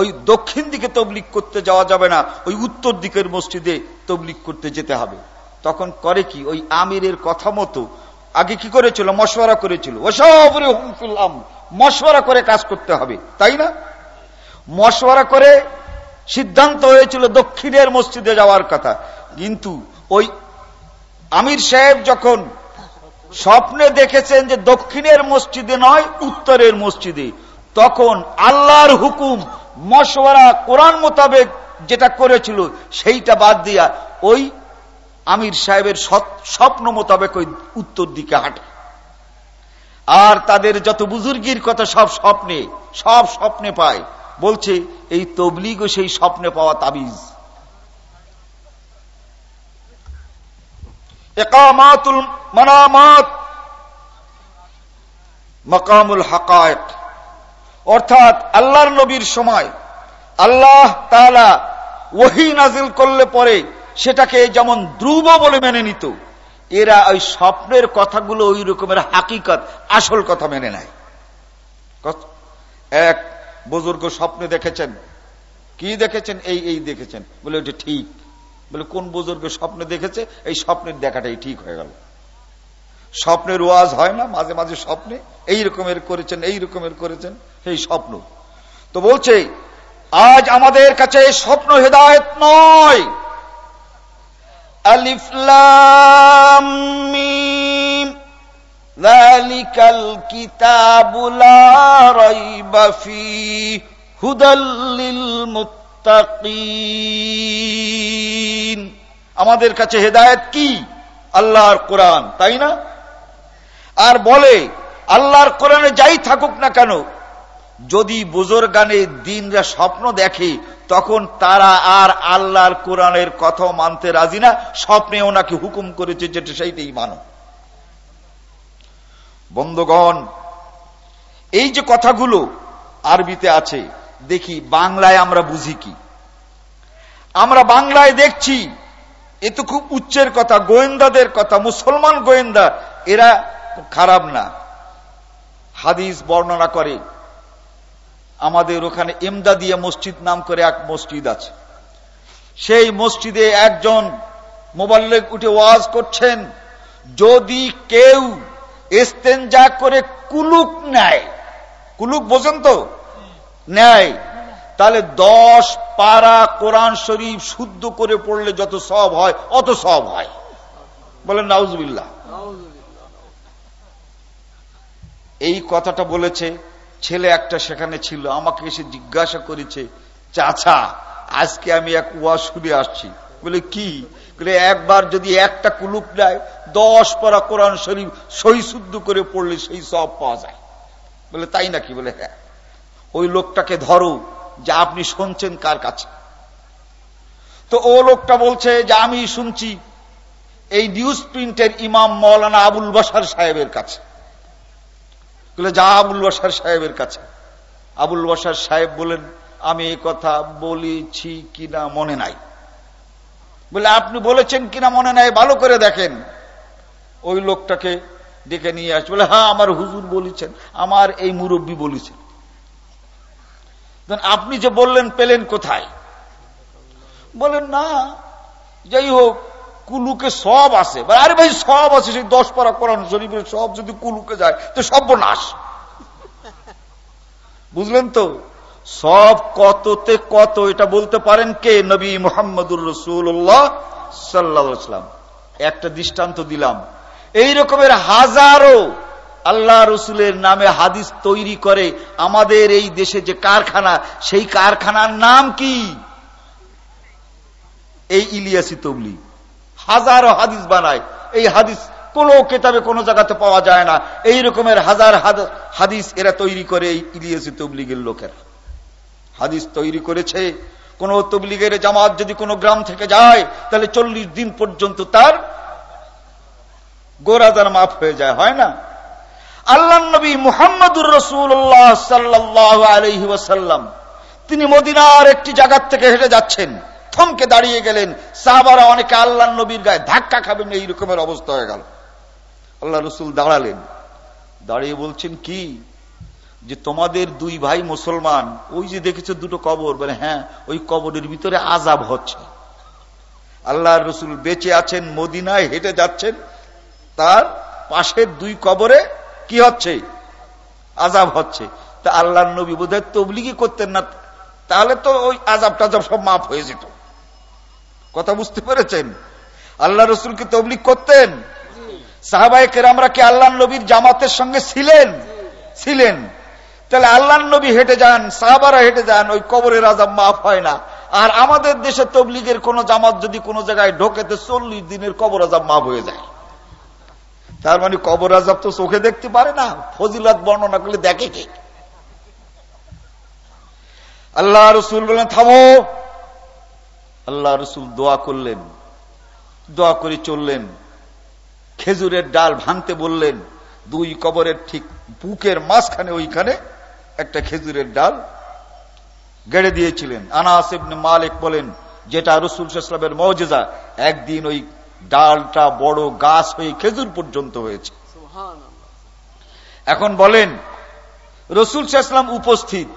ওই দক্ষিণ দিকে তবলিক করতে যাওয়া যাবে না, ওই উত্তর দিকের মসজিদে তবলিক করতে যেতে হবে। তখন করে কি, ওই আমিরের কথা মতো আগে কি করেছিল? মশওয়ারা করেছিল। হুমফিল্লাম মশওয়ারা করে কাজ করতে হবে, তাই না? মশওয়ারা করে সিদ্ধান্ত হয়েছিল দক্ষিণের মসজিদে যাওয়ার কথা। কিন্তু ওই আমির সাহেব যখন স্বপ্নে দেখেছেন যে দক্ষিণের মসজিদে নয়, উত্তরের মসজিদে, তখন আল্লাহর হুকুম, মশওয়ারা কোরআন মোতাবেক যেটা করেছিল, সেইটা বাদ দিয়া ওই আমির সাহেবের স্বপ্ন মোতাবেক ওই উত্তর দিকে হাঁটে। আর তাদের যত বুজুর্গির কথা সব স্বপ্নে সব স্বপ্নে পায়। বলছে, এই তবলিগও সেই স্বপ্নে পাওয়া তাবিজ। একামাতুল মানামাত, মকামুল হাকায়ক। অর্থাৎ আল্লাহর নবীর সময় আল্লাহ তালা ওহি নাজিল করলে পরে সেটাকে যেমন ধ্রুব বলে মেনে নিত, এরা ওই স্বপ্নের কথাগুলো ওই রকমের হাকিকত, আসল কথা মেনে নেয়। এক বুজুর্গ স্বপ্নে দেখেছেন। কি দেখেছেন? এই এই দেখেছেন। বলে ওটা ঠিক। বলে কোন বুজুর্গ স্বপ্নে দেখেছে? এই স্বপ্নের দেখাটাই ঠিক হয়ে গেল। স্বপ্নের ওয়াজ হয় না? মাঝে মাঝে স্বপ্নে এই রকমের করেছেন, এই রকমের করেছেন। সেই স্বপ্ন। তো বলছে, আজ আমাদের কাছে স্বপ্ন হেদায়ত নয়। লাম মিম। যালিকাল কিতাবু লা রাইবা ফীহি, হুদাল লিল মুত্তাকিন। আমাদের কাছে হেদায়েত কি? আল্লাহর কোরআন, তাই না? আর বলে, আল্লাহর কোরআনে যাই থাকুক না কেন, যদি বুজুর্গানে দিনরা স্বপ্ন দেখে তখন তারা আর আল্লাহর কোরআনের কথা মানতে রাজি না। স্বপ্নে ওনাকে হুকুম করেছে যেটা সেইটাই মানো। বন্ধগণ, এই যে কথাগুলো আরবিতে আছে, দেখি বাংলায় আমরা বুঝি কি? আমরা বাংলায় দেখছি, এ তো খুব উচ্চের কথা, গোয়েন্দাদের কথা, মুসলমান গোয়েন্দা, এরা খারাপ না। হাদিস বর্ণনা করে আমাদের ওখানে এমদাদিয়া মসজিদ নাম করে এক মসজিদ আছে। সেই মসজিদে একজন মোবাল্লেক উঠে ওয়াজ করছেন, যদি কেউ এস্তেঞ্জা করে কুলুক নেয়, কুলুক বোঝেন তো? নেয়। তাহলে দশ পারা কোরআন শরীফ শুদ্ধ করে পড়লে যত সব হয়, অত সব হয়। বলেন নাউজবিল্লা এই কথাটা বলেছে ছেলে একটা সেখানে ছিল, আমাকে এসে জিজ্ঞাসা করেছে, চাচা, আজকে আমি এক ওয়া শুনে আসছি। বলে, কি? একবার যদি একটা কুলুপ নেয়, দশ পারা কোরআন শরীফ সই শুদ্ধ করে পড়লে সেই সব পাওয়া যায়। বলে, তাই নাকি? বলে হ্যাঁ। ওই লোকটাকে ধরো যে আপনি শুনছেন কার কাছে। তো ও লোকটা বলছে যে, আমি শুনছি এই নিউজ প্রিন্টের ইমাম মৌলানা আবুল বাসার সাহেবের কাছে। বলে যা আবুল বাসার সাহেবের কাছে। আবুল বাসার সাহেব বলেন, আমি এই কথা বলেছি কিনা মনে নাই। বলে, আপনি বলেছেন কিনা মনে নাই, ভালো করে দেখেন। ওই লোকটাকে ডেকে নিয়ে আসবে বলে হ্যাঁ আমার হুজুর বলেছেন, আমার এই মুরব্বী বলেছেন। আপনি যে বললেন, পেলেন কোথায়? বলেন, না, যাই হোক কুলুকে সব আছে। আরে ভাই, সব আছে, সেই দশ পারা কোরআন শরীফের সব যদি কুলুকে যায়, তো সর্বনাশ বুঝলেন তো? সব কততে কত, এটা বলতে পারেন কে? নবী মোহাম্মদুর রসুল্লাহ সাল্লাম একটা দৃষ্টান্ত দিলাম। এই রকমের হাজারো আল্লাহ রসুলের নামে হাদিস তৈরি করে আমাদের এই দেশে যে কারখানা, সেই কারখানার নাম কি? এই ইলিয়াসি তবলি হাজারো হাদিস বানায়। এই হাদিস কোন কেতাবে কোন জায়গাতে পাওয়া যায় না। এই রকমের হাজার হাদিস এরা তৈরি করে ইলিয়াসি তবলিগের লোকেরা। হাদিস তৈরি করেছে। কোন তবলিগের জামাত যদি কোনো গ্রাম থেকে যায়, তাহলে চল্লিশ দিন পর্যন্ত তার গোরাদার মাফ হয়ে যায়, হয় না? আল্লাহ নবী মুহাম্মদুর রসুল্লাহ সাল্লাহ আলহি তিনি মদিনার একটি জায়গার থেকে হেঁটে যাচ্ছেন। থমকে দাঁড়িয়ে গেলেন সাহাবারা অনেকে আল্লাহ নবীর গায়ে ধাক্কা খাবেন, এই রকমের অবস্থা হয়ে গেল। আল্লাহ রসুল দাঁড়ালেন। দাঁড়িয়ে বলছেন, কি? যে তোমাদের দুই ভাই মুসলমান, ওই যে দেখেছ দুটো কবর? বলে হ্যাঁ ওই কবরের ভিতরে আজাব হচ্ছে। আল্লাহ রসুল বেঁচে আছেন, মদিনায় হেঁটে যাচ্ছেন, তার পাশের দুই কবরে কি হচ্ছে? আজাব হচ্ছে। তা আল্লাহ নবী বোধ হয় তবলিগি করতেন না, তাহলে তো ওই আজাব টাজাব সব মাফ হয়ে যেত। কথা বুঝতে পেরেছেন? আল্লাহ রসুল কি তবলিগ করতেন। সাহাবাই কেরামরা কি আল্লাহ নবীর জামাতের সঙ্গে ছিলেন? ছিলেন। তাহলে আল্লাহ নবী হেঁটে যান, সাহাবারা হেঁটে যান, ওই কবরের আজাব মাফ হয় না। আর আমাদের দেশে তবলিগের কোন জামাত যদি কোন জায়গায় ঢোকেতে চল্লিশ দিনের কবর আজাব মাফ হয়ে যায়। তার মানে কবর আজাব তো চোখে দেখতে পারে না, ফজিলাত বর্ণনা করলে দেখে কে? আল্লাহ রসুল বললেন, থামো আল্লাহ রসুল দোয়া করলেন, দোয়া করে চললেন, খেজুরের ডাল ভাঙতে বললেন, দুই কবরের ঠিক বুকের মাঝখানে ওইখানে একটা খেজুরের ডাল গেড়ে দিয়েছিলেন। আনাস মালিক বলেন, যেটা রসুল সাল্লামের মজেজা, একদিন ওই ডালটা বড় গাছ হয়ে খেজুর পর্যন্ত হয়েছে। এখন বলেন, রসুল সাহসালাম উপস্থিত,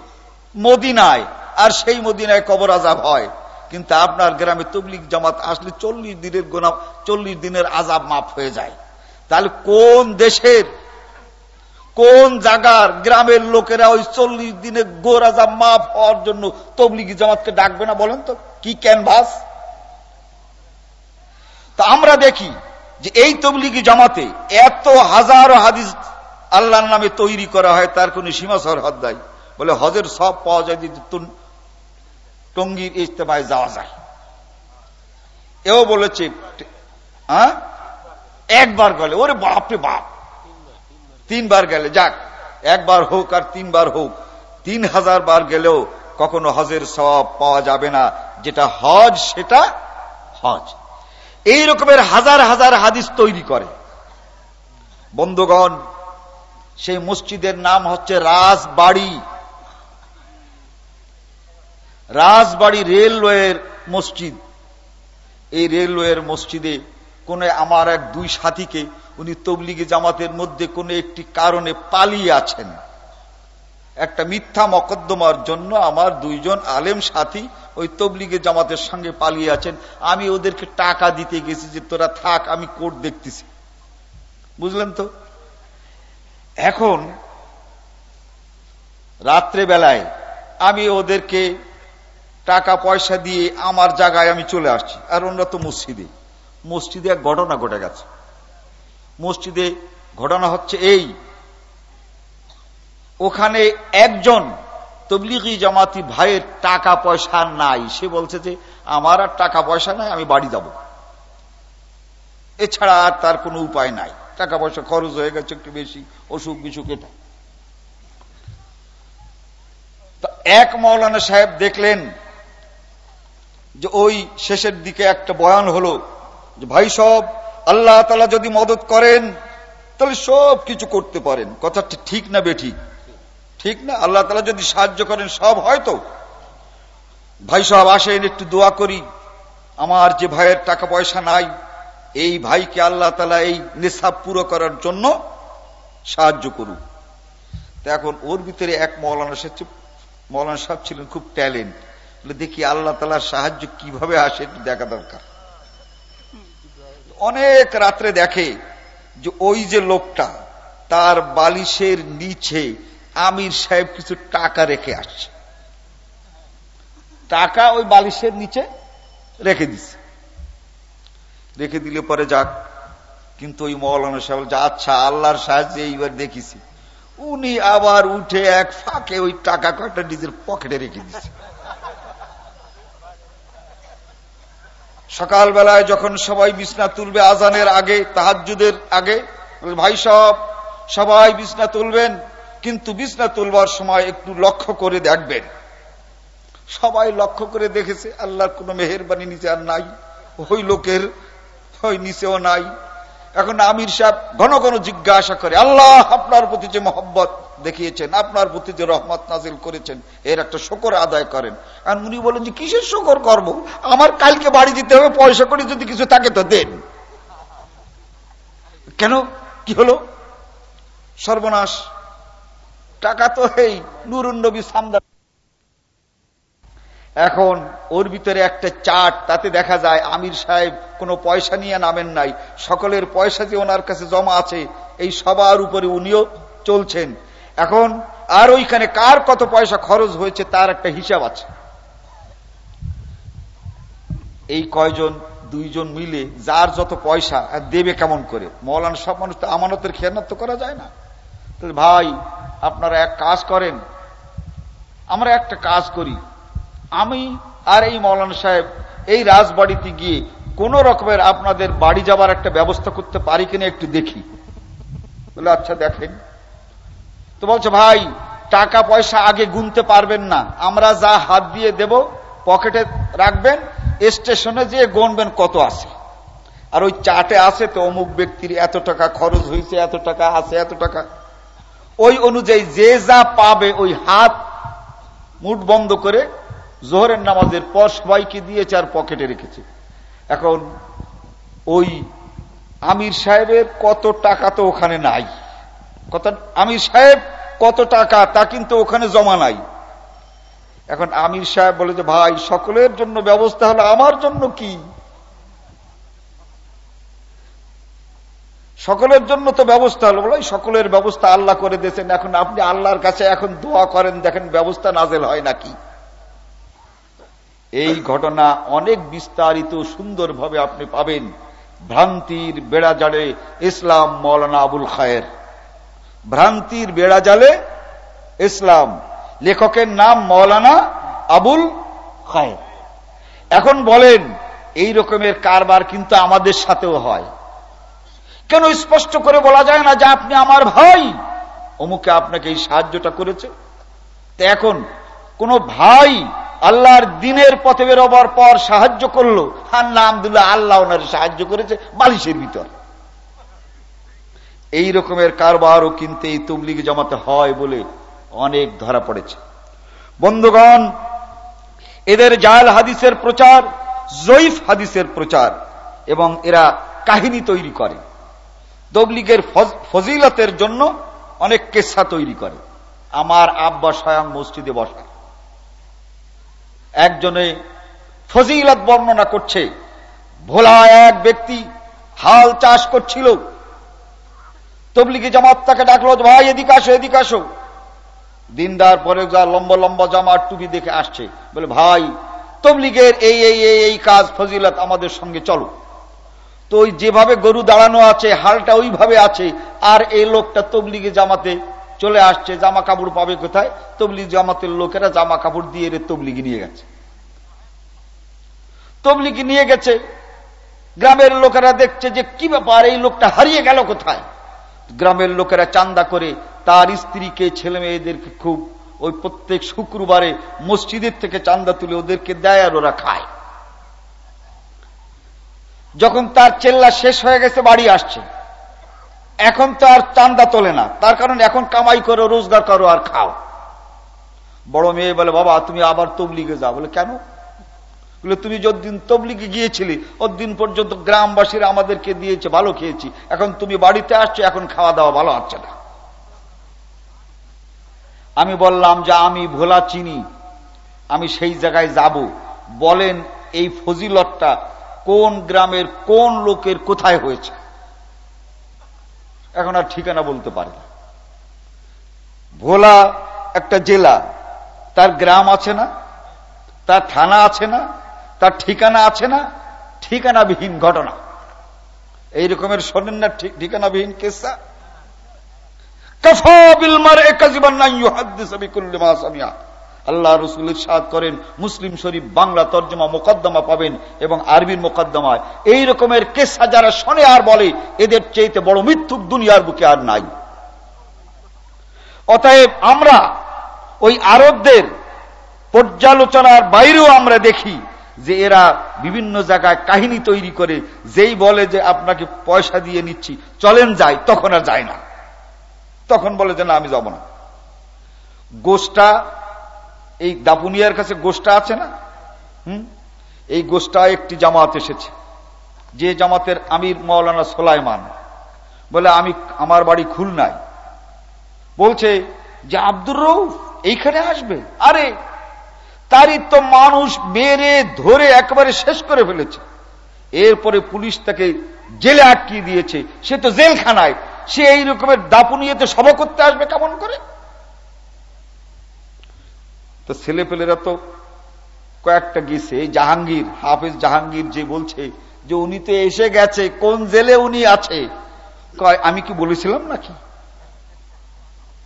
মদিনায়, আর সেই মদিনায় কবর আজাব হয়। কিন্তু আপনার গ্রামে তবলিক জামাত আসলে চল্লিশ দিনের গোনা, চল্লিশ দিনের আজাব মাফ হয়ে যায়। তাহলে কোন দেশের, কোন জায়গার গ্রামের লোকেরা ওই চল্লিশ দিনে গোর আজাব মাফ হওয়ার জন্য তবলিগি জামাতকে ডাকবে না বলেন তো? কি ক্যানভাস? তা আমরা দেখি যে এই তবলিগি জামাতে এত হাজার হাদিস আল্লাহর নামে তৈরি করা হয়, তার কোন সীমা সরহদ বলে হজের সব পাওয়া যায় যদি টঙ্গির ইস্তেমায় যাওয়া যায়। এও বলেছে হ্যাঁ? একবার গেলে, ওরে বাপরে বাপ। তিনবার গেলে, যাক, একবার হোক আর তিনবার হোক। তিন হাজার বার গেলেও কখনো হজের সব পাওয়া যাবে না। যেটা হজ, সেটা হজ। এই রকমের হাজার হাজার হাদিস তৈরি করে। বন্ধুগণ, সেই মসজিদের নাম হচ্ছে রাজবাড়ি। রাজবাড়ি রেলওয়ের মসজিদ। এই রেলওয়ের মসজিদে কোন আমার এক দুই সাথীকে, উনি তবলিগি জামাতের মধ্যে কোন একটি কারণে পালিয়ে আছেন। একটা মিথ্যা মকদ্দমার জন্য আমার দুইজন আলেম সাথী ওই তবলিগে জামাতের সঙ্গে পালিয়ে আছেন। আমি ওদেরকে টাকা দিতে গেছি যে তোরা থাক, আমি কোর্ট দেখতেছি। বুঝলেন তো? এখন রাত্রে বেলায় আমি ওদেরকে টাকা পয়সা দিয়ে আমার জায়গায় আমি চলে আসছি। আর ওনারা তো মসজিদে। মসজিদে এক ঘটনা ঘটে গেছে। মসজিদে ঘটনা হচ্ছে এই। ওখানে একজন তবলিগি জামাতি ভাইয়ের টাকা পয়সা নাই। সে বলছে যে, আমার আর টাকা পয়সা নাই, আমি বাড়ি যাব। এছাড়া আর তার কোনো উপায় নাই। টাকা পয়সা খরচ হয়ে গেছে একটু বেশি, অসুখ বিসুখ এটা। এক মৌলানা সাহেব দেখলেন যে ওই শেষের দিকে একটা বয়ান হলো, যে ভাই সব, আল্লাহ তালা যদি মদত করেন, তাহলে সব কিছু করতে পারেন। কথাটা ঠিক না বেঠিক ঠিক না? আল্লাহ তালা যদি সাহায্য করেন, সব হয়তো। ভাই সব আসেন, একটু দোয়া করি। আমার যে ভাইয়ের টাকা পয়সা নাই, এই ভাইকে আল্লাহ তালা এই নেশাব পুরো করার জন্য সাহায্য করুক। তো এখন ওর ভিতরে এক মৌলানা সাহেব মৌলানা সাহেব ছিলেন খুব ট্যালেন্ট। দেখি আল্লাহ তালার সাহায্য কীভাবে আসে একটু দেখা দরকার। অনেক রাত্রে দেখে যে ওই যে লোকটা তার বালিশের নিচে আমির সাহেব কিছু টাকা রেখে আসছে। টাকা ওই বালিশের নিচে রেখে দিছে। রেখে দিলে পরে যাক, কিন্তু ওই মৌলানা সাহেব যা আচ্ছা আল্লাহর সাহায্যে এইবার দেখেছি। উনি আবার উঠে এক ফাঁকে ওই টাকা কয়টা নিজের পকেটে রেখে দিছে। সকালবেলায় যখন সবাই বিছনা তুলবে আজানের আগে তাহাজুদের আগে ভাই সব সবাই বিছনা তুলবেন, কিন্তু বিছনা তুলবার সময় একটু লক্ষ্য করে দেখবেন। সবাই লক্ষ্য করে দেখেছে, আল্লাহর কোন মেহরবানি নিচে আর নাই, ওই লোকের ওই নিচেও নাই। এখন আমির সাহেব ঘন ঘন জিজ্ঞাসা করে, আল্লাহ, আপনার প্রতি যে মহব্বত দেখিয়েছেন, আপনার প্রতি যে রহমত নাজিল করেছেন, এর একটা শকর আদায় করেন। আর উনি বলেন যে, কিসের শকর করব? আমার কালকে বাড়ি দিতে হবে, পয়সা করে যদি কিছু থাকে তো দেন। কেন? কি হলো? সর্বনাশ। টাকা তো এই নুরুন নবী সামদা এখন ওর ভিতরে একটা চার্ট তাতে দেখা যায় আমির সাহেব কোনো পয়সা নিয়ে নামেন নাই। সকলের পয়সা যে ওনার কাছে জমা আছে, এই সবার উপরে উনিও চলছেন। এখন, আর ওইখানে কার কত পয়সা খরচ হয়েছে তার একটা হিসাব আছে। এই কয়জন, দুইজন মিলে যার যত পয়সা দেবে কেমন করে। মৌলান সব মানুষ তো আমানতের খেয়ানত তো করা যায় না। ভাই, আপনারা এক কাজ করেন। আমরা একটা কাজ করি। আমি আর এই মৌলানা সাহেব এই রাজবাড়িতে গিয়ে কোন রকমের আপনাদের বাড়ি যাবার একটা ব্যবস্থা করতে পারি কিনা একটু দেখি। বলে আচ্ছা দেখেন। তো বলছে, ভাই, টাকা পয়সা আগে গুনতে পারবেন না। আমরা যা হাত দিয়ে দেব, পকেটে রাখবেন, স্টেশনে যেয়ে গণবেন কত আছে। আর ওই চাটে আছে তো, অমুক ব্যক্তির এত টাকা খরচ হয়েছে, এত টাকা আছে, এত টাকা। ওই অনুযায়ী যে যা পাবে, ওই হাত মুঠ বন্ধ করে জোহরের নামাজের পর সবাইকে দিয়েছে আর পকেটে রেখেছে। এখন ওই আমির সাহেবের কত টাকা তো ওখানে নাই। কত আমির সাহেব কত টাকা, তা কিন্তু ওখানে জমা নাই। এখন আমির সাহেব বলে যে, ভাই, সকলের জন্য ব্যবস্থা হলো, আমার জন্য কি? সকলের জন্য তো ব্যবস্থা হলো। বলে সকলের ব্যবস্থা আল্লাহ করে দিয়েছেন। এখন আপনি আল্লাহর কাছে এখন দোয়া করেন, দেখেন ব্যবস্থা নাজেল হয় নাকি? এই ঘটনা অনেক বিস্তারিত সুন্দরভাবে আপনি পাবেন। ভ্রান্তির বেড়া জালে ইসলাম মৌলানা আবুল খায়ের। ভ্রান্তির বেড়া জালে ইসলাম। লেখকের নাম মৌলানা আবুল খায়ের। এখন বলেন, এই রকমের কারবার কিন্তু আমাদের সাথেও হয়। কেন স্পষ্ট করে বলা যায় না যে আপনি আমার ভাই? অমুকে আপনাকে এই সাহায্যটা করেছে। এখন কোন ভাই আল্লাহর দিনের পথে বেরোবার পর সাহায্য করল আর নাম দিল আল্লাহ ওনার সাহায্য করেছে বালিশের ভিতর। এই রকমের কারবারও কিন্তু এই তবলিগ জমাতে হয় বলে অনেক ধরা পড়েছে। বন্ধুগণ, এদের জাল হাদিসের প্রচার, জয়ীফ হাদিসের প্রচার, এবং এরা কাহিনী তৈরি করে। তবলিগের ফজিলতের জন্য অনেক কেসা তৈরি করে। আমার আব্বা স্বয়ং মসজিদে বসা। একজনে ফজিলত বর্ণনা করছে, ভোলা এক ব্যক্তি হাল চাষ করছিল তবলিগে জামাত তাকে ডাকলো ভাই, এদিকে আসো, এদিক আসো। দিনদার পরে যা লম্বা লম্বা জামা টুপি দেখে আসছে। বলে, ভাই, তবলিগের এই এই এই কাজ, ফজিলত আমাদের সঙ্গে চলো। তো ওই যেভাবে গরু দাঁড়ানো আছে, হালটা ওইভাবে আছে, আর এই লোকটা তবলিগে জামাতে চলে আসছে জামা কাপড় পাবে কোথায়? তবলিগ জামাতের লোকেরা জামা কাপড় দিয়ে এর তবলিগে নিয়ে গেছে। তবলিগে নিয়ে গেছে। গ্রামের লোকেরা দেখছে যে, কি ব্যাপার? এই লোকটা হারিয়ে গেল কোথায়? গ্রামের লোকেরা চান্দা করে তার স্ত্রীকে ছেলে মেয়েদেরকে খুব ওই প্রত্যেক শুক্রবারে মসজিদের থেকে চান্দা তুলে ওদেরকে দেয় আর ওরা খায়। যখন তার চেল্লা শেষ হয়ে গেছে, বাড়ি আসছে। এখন তো আর চান্দা তোলে না। তার কারণ এখন কামাই করো, রোজগার করো আর খাও। বড় মেয়ে বলে, বাবা, তুমি আবার তবলিগে যাও। বলে, কেন? বলে, তুমি যদিন তবলিগে গিয়েছিলে দিন পর্যন্ত গ্রামবাসীরা আমাদেরকে দিয়েছে, ভালো খেয়েছি। এখন তুমি বাড়িতে আসছো, এখন খাওয়া দাওয়া ভালো হচ্ছে না। আমি বললাম যে, আমি ভোলা চিনি, আমি সেই জায়গায় যাব। বলেন, এই ফজিলতটা কোন গ্রামের কোন লোকের কোথায় হয়েছে? এখন আর ঠিকানা বলতে পারে ভোলা একটা জেলা, তার গ্রাম আছে না, তার থানা আছে না তার ঠিকানা আছে না? ঠিকানাবিহীন ঘটনা। এই রকমের শোনেন না ঠিকানাবিহীন কেসা? আল্লাহ রসুল সাদ করেন, মুসলিম শরীফ বাংলা তর্জমা মোকদ্দমা পাবেন এবং আরবির মোকদ্দমায়। এই রকমের কেসা যারা শোনে আর বলে, এদের চেয়েতে বড় মৃত্যুক দুনিয়ার বুকে আর নাই। অতএব আমরা ওই আরবদের পর্যালোচনার বাইরেও আমরা দেখি যে এরা বিভিন্ন জায়গায় কাহিনী তৈরি করে, যেই বলে যে আপনাকে পয়সা দিয়ে নিচ্ছি, চলেন যাই, তখন আর যায় না। তখন বলে যে না, আমি যাব না। গোষ্ঠটা এই দাপুনিয়ার কাছে গোষ্ঠটা আছে না? হুম? এই গোষ্ঠটা একটি জামাত এসেছে, যে জামাতের আমির মৌলানা সোলাইমান। বলে, আমি, আমার বাড়ি খুলনায়। বলছে, যে আব্দুর রৌফ এইখানে আসবে? আরে তারই তো মানুষ মেরে ধরে একেবারে শেষ করে ফেলেছে। এরপরে পুলিশ তাকে জেলে আটকিয়ে দিয়েছে। সে তো জেলখানায়। সে এই রকমের দাপুনিয়েতে সভা করতে আসবে কেমন করে? তো ছেলে পেলেরা তো কয়েকটা গেছে। জাহাঙ্গীর, হাফিজ জাহাঙ্গীর যে বলছে যে উনি তো এসে গেছে, কোন জেলে উনি আছে? আমি কি বলেছিলাম নাকি?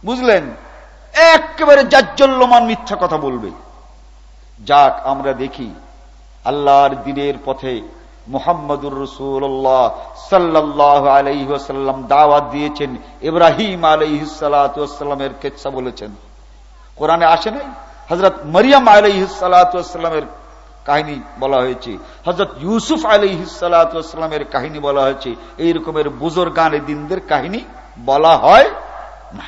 বুঝলেন? একেবারে জাজ্জল্যমান মিথ্যা কথা বলবে। যাক আমরা দেখি, আল্লাহর দিনের পথে মোহাম্মদুর রসুল্লাহ সাল্লাহ আলাইসাল্লাম দাওয়াত দিয়েছেন, ইব্রাহিম আলাইসালামের কেচ্ছা বলেছেন। কোরআনে আসে নাই? হজরত মরিয়াম আলাইসালামের কাহিনী বলা হয়েছে। হজরত ইউসুফ আলাইসালামের কাহিনী বলা হয়েছে। এই রকমের বুজোর গানে দিনদের কাহিনী বলা হয় না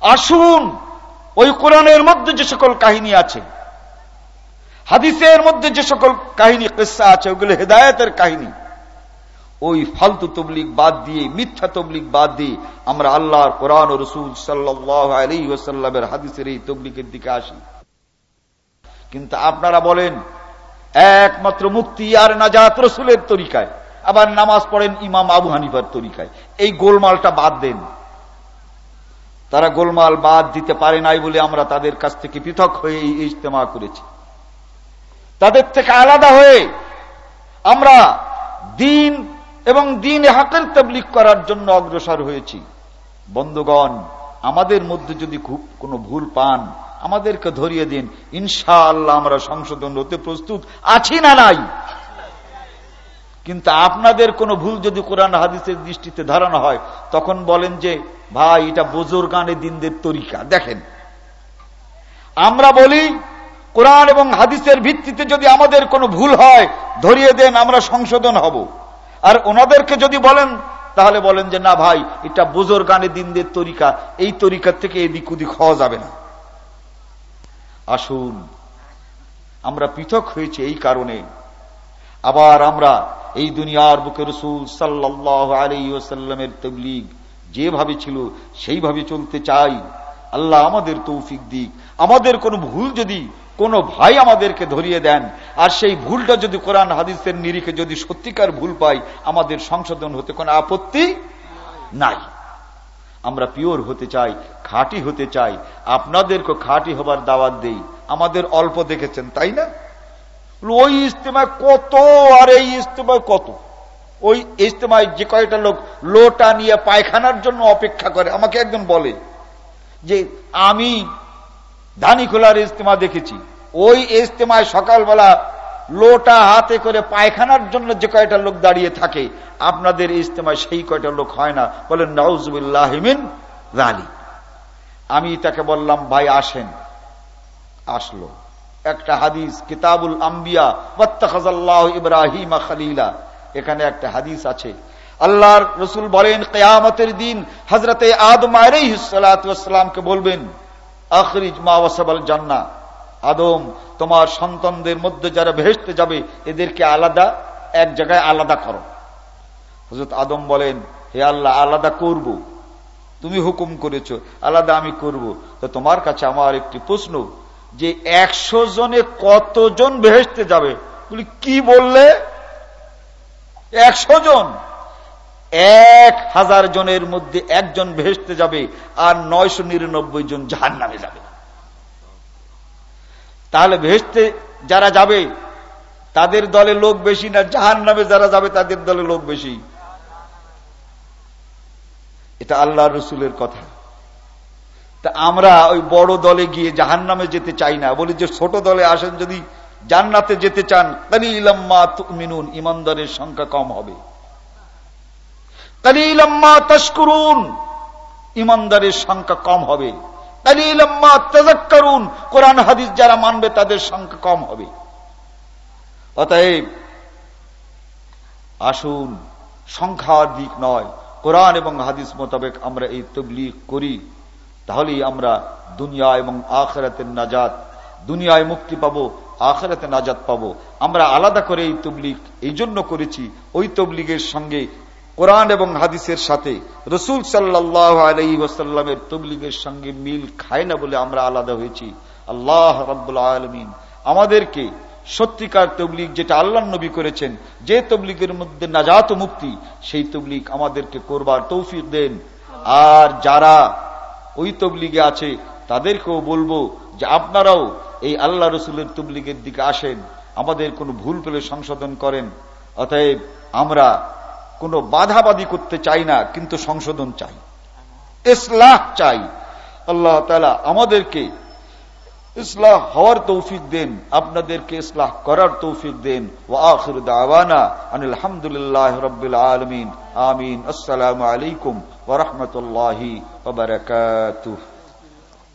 আসুন ওই কোরআনের মধ্যে যে সকল কাহিনী আছে, হাদিসের মধ্যে যে সকল কাহিনী, কেসা আছে, ওগুলো হেদায়তের কাহিনী, ওই ফালতু তবলিক বাদ দিয়ে, মিথ্যা তবলিক বাদ দিয়ে আমরা আল্লাহর কোরআন রসুল সাল্লামের হাদিসের এই তবলিকের দিকে আসি। কিন্তু আপনারা বলেন, একমাত্র মুক্তি আর নাজাত রসুলের তরিকায়, আবার নামাজ পড়েন ইমাম আবু হানিফার তরিকায়, এই গোলমালটা বাদ দেন। তারা গোলমাল বাদ দিতে পারে নাই বলে আমরা তাদের কাছ থেকে পৃথক হয়ে এই ইজতেমা করেছি। তাদের থেকে আলাদা হয়ে আমরা দিন এবং দিন হাকের তবলিক করার জন্য অগ্রসর হয়েছি। বন্ধুগণ, আমাদের মধ্যে যদি খুব কোনো ভুল পান, আমাদেরকে ধরিয়ে দিন। ইনশাআল্লাহ আমরা সংশোধন হতে প্রস্তুত আছি না নাই। কিন্তু আপনাদের কোনো ভুল যদি কোরআন হাদিসের দৃষ্টিতে ধারণা হয়, তখন বলেন যে, ভাই, এটা বোজোর গানে দিনদের তরিকা। দেখেন, আমরা বলি, কোরআন এবং হাদিসের ভিত্তিতে যদি আমাদের কোনো ভুল হয়, ধরিয়ে দেন, আমরা সংশোধন হব। আর ওনাদেরকে যদি বলেন, তাহলে বলেন যে, না ভাই, এটা বুজোর গানে দিনদের তরিকা, এই তরিকার থেকে এদিক ওদিক হওয়া যাবে না। আসুন, আমরা পৃথক হয়েছে এই কারণে। আবার আমরা এই দুনিয়ার বুকে রসুল সাল্লাহ আলাইসাল্লামের তবলিগ যেভাবে ছিল সেইভাবে চলতে চাই। আল্লাহ আমাদের তৌফিক দিক। আমাদের কোনো ভুল যদি কোন ভাই আমাদেরকে ধরিয়ে দেন, আর সেই ভুলটা যদি কোরআন হাদিসের নিরিখে যদি সত্যিকার ভুল পাই, আমাদের সংশোধন হতে কোনো আপত্তি নাই। আমরা পিওর হতে চাই, খাঁটি হতে চাই। আপনাদেরকে খাঁটি হবার দাওয়াত দেই। আমাদের অল্প দেখেছেন, তাই না? ওই ইস্তেমায় কত, আর এই ইস্তেমায় কত? ওই ইস্তেমায় যে কয়টা লোক লোটা নিয়ে পায়খানার জন্য অপেক্ষা করে, আমাকে একজন বলে যে, আমি ধানি খোলার ইস্তেমা দেখেছি। ওই ইস্তেমায় সকালবেলা লোটা হাতে করে পায়খানার জন্য যে কয়টা লোক দাঁড়িয়ে থাকে, আপনাদের ইস্তেমায় সেই কয়টা লোক হয় না। বলেন নজবুল্লাহমিন রানি আমি তাকে বললাম, ভাই, আসেন। আসলো। একটা হাদিস, কিতাবুল আম্বিয়া ইব্রাহিম খালিলা। এখানে একটা হাদিস আছে। আল্লাহর রসুল বলেন, কেয়ামতের দিন হজরতে আদম আলাইসালামকে বলবেন, আখরিজ মা ওয়াসাবাল জান্না। আদম, তোমার সন্তানদের মধ্যে যারা ভেসতে যাবে, এদেরকে আলাদা, এক জায়গায় আলাদা করো। হজরত আদম বলেন, হে আল্লাহ, আলাদা করব। তুমি হুকুম করেছ, আলাদা আমি করব। তো তোমার কাছে আমার একটি প্রশ্ন যে একশো জনে কতজন ভেসতে যাবে? বলি, কি বললে? একশো জন। এক হাজার জনের মধ্যে একজন ভেসতে যাবে আর নয়শো নিরানব্বই জন জাহান নামে যাবে। তাহলে ভেসতে যারা যাবে, তাদের দলে লোক বেশি না জাহান নামে যারা যাবে, তাদের দলে লোক বেশি। এটা আল্লাহ রসুলের কথা। তা আমরা ওই বড় দলে গিয়ে জাহান নামে যেতে চাই না। বলি যে ছোট দলে আসেন, যদি জান্নাতে যেতে চান, কালিলাম্মা মিনুন ইমানদারের সংখ্যা কম হবে। কালিলাম্মা তস্করুন ইমানদারের সংখ্যা কম হবে। কালিলাম্মা তাজাক্কারুন কোরআন, হাদিস যারা মানবে তাদের সংখ্যা কম হবে। অতএব আসুন, সংখ্যার দিক নয়। কোরআন এবং হাদিস মোতাবেক আমরা এই তবলিগ করি। তাহলেই আমরা দুনিয়া এবং আখরাতের নাজাত, দুনিয়ায় মুক্তি পাবো, আখরাতে নাজাত পাবো। আমরা আলাদা করে এই তবলিগ এই জন্য করেছি, ওই তবলিগের সঙ্গে কোরআন এবং হাদিসের সাথে। রসুল সাল্লাহ আলাই ওসাল্লামের তবলিগের সঙ্গে মিল খায় না বলে আমরা আলাদা হয়েছি। আল্লাহ রব্বুল আলমিন আমাদেরকে সত্যিকার তবলিগ যেটা আল্লাহ নবী করেছেন, যে তবলিগের মধ্যে নাজাত মুক্তি, সেই তবলিগ আমাদেরকে করবার তৌফিক দেন। আর যারা ওই তবলিগে আছে, তাদেরকেও বলব যে আপনারাও এই আল্লাহ রসুলের তবলিগের দিকে আসেন, আমাদের কোনো ভুল পেলে সংশোধন করেন। অতএব আমরা কোনো বাধাবাদী করতে চাই না, কিন্তু সংশোধন চাই। ইসলাহ চাই। আল্লাহ তালা আমাদেরকে ইসলাহ হওয়ার তৌফিক দেন আপনাদেরকে ইসলাহ করার তৌফিক দেন ও আখির দাওয়ানা আনিল হামদুলিল্লাহ রব্বিল আলমিন আমিন আসসালামু আলাইকুম ওরহমতুল্লাহি ওবরাকাতুহ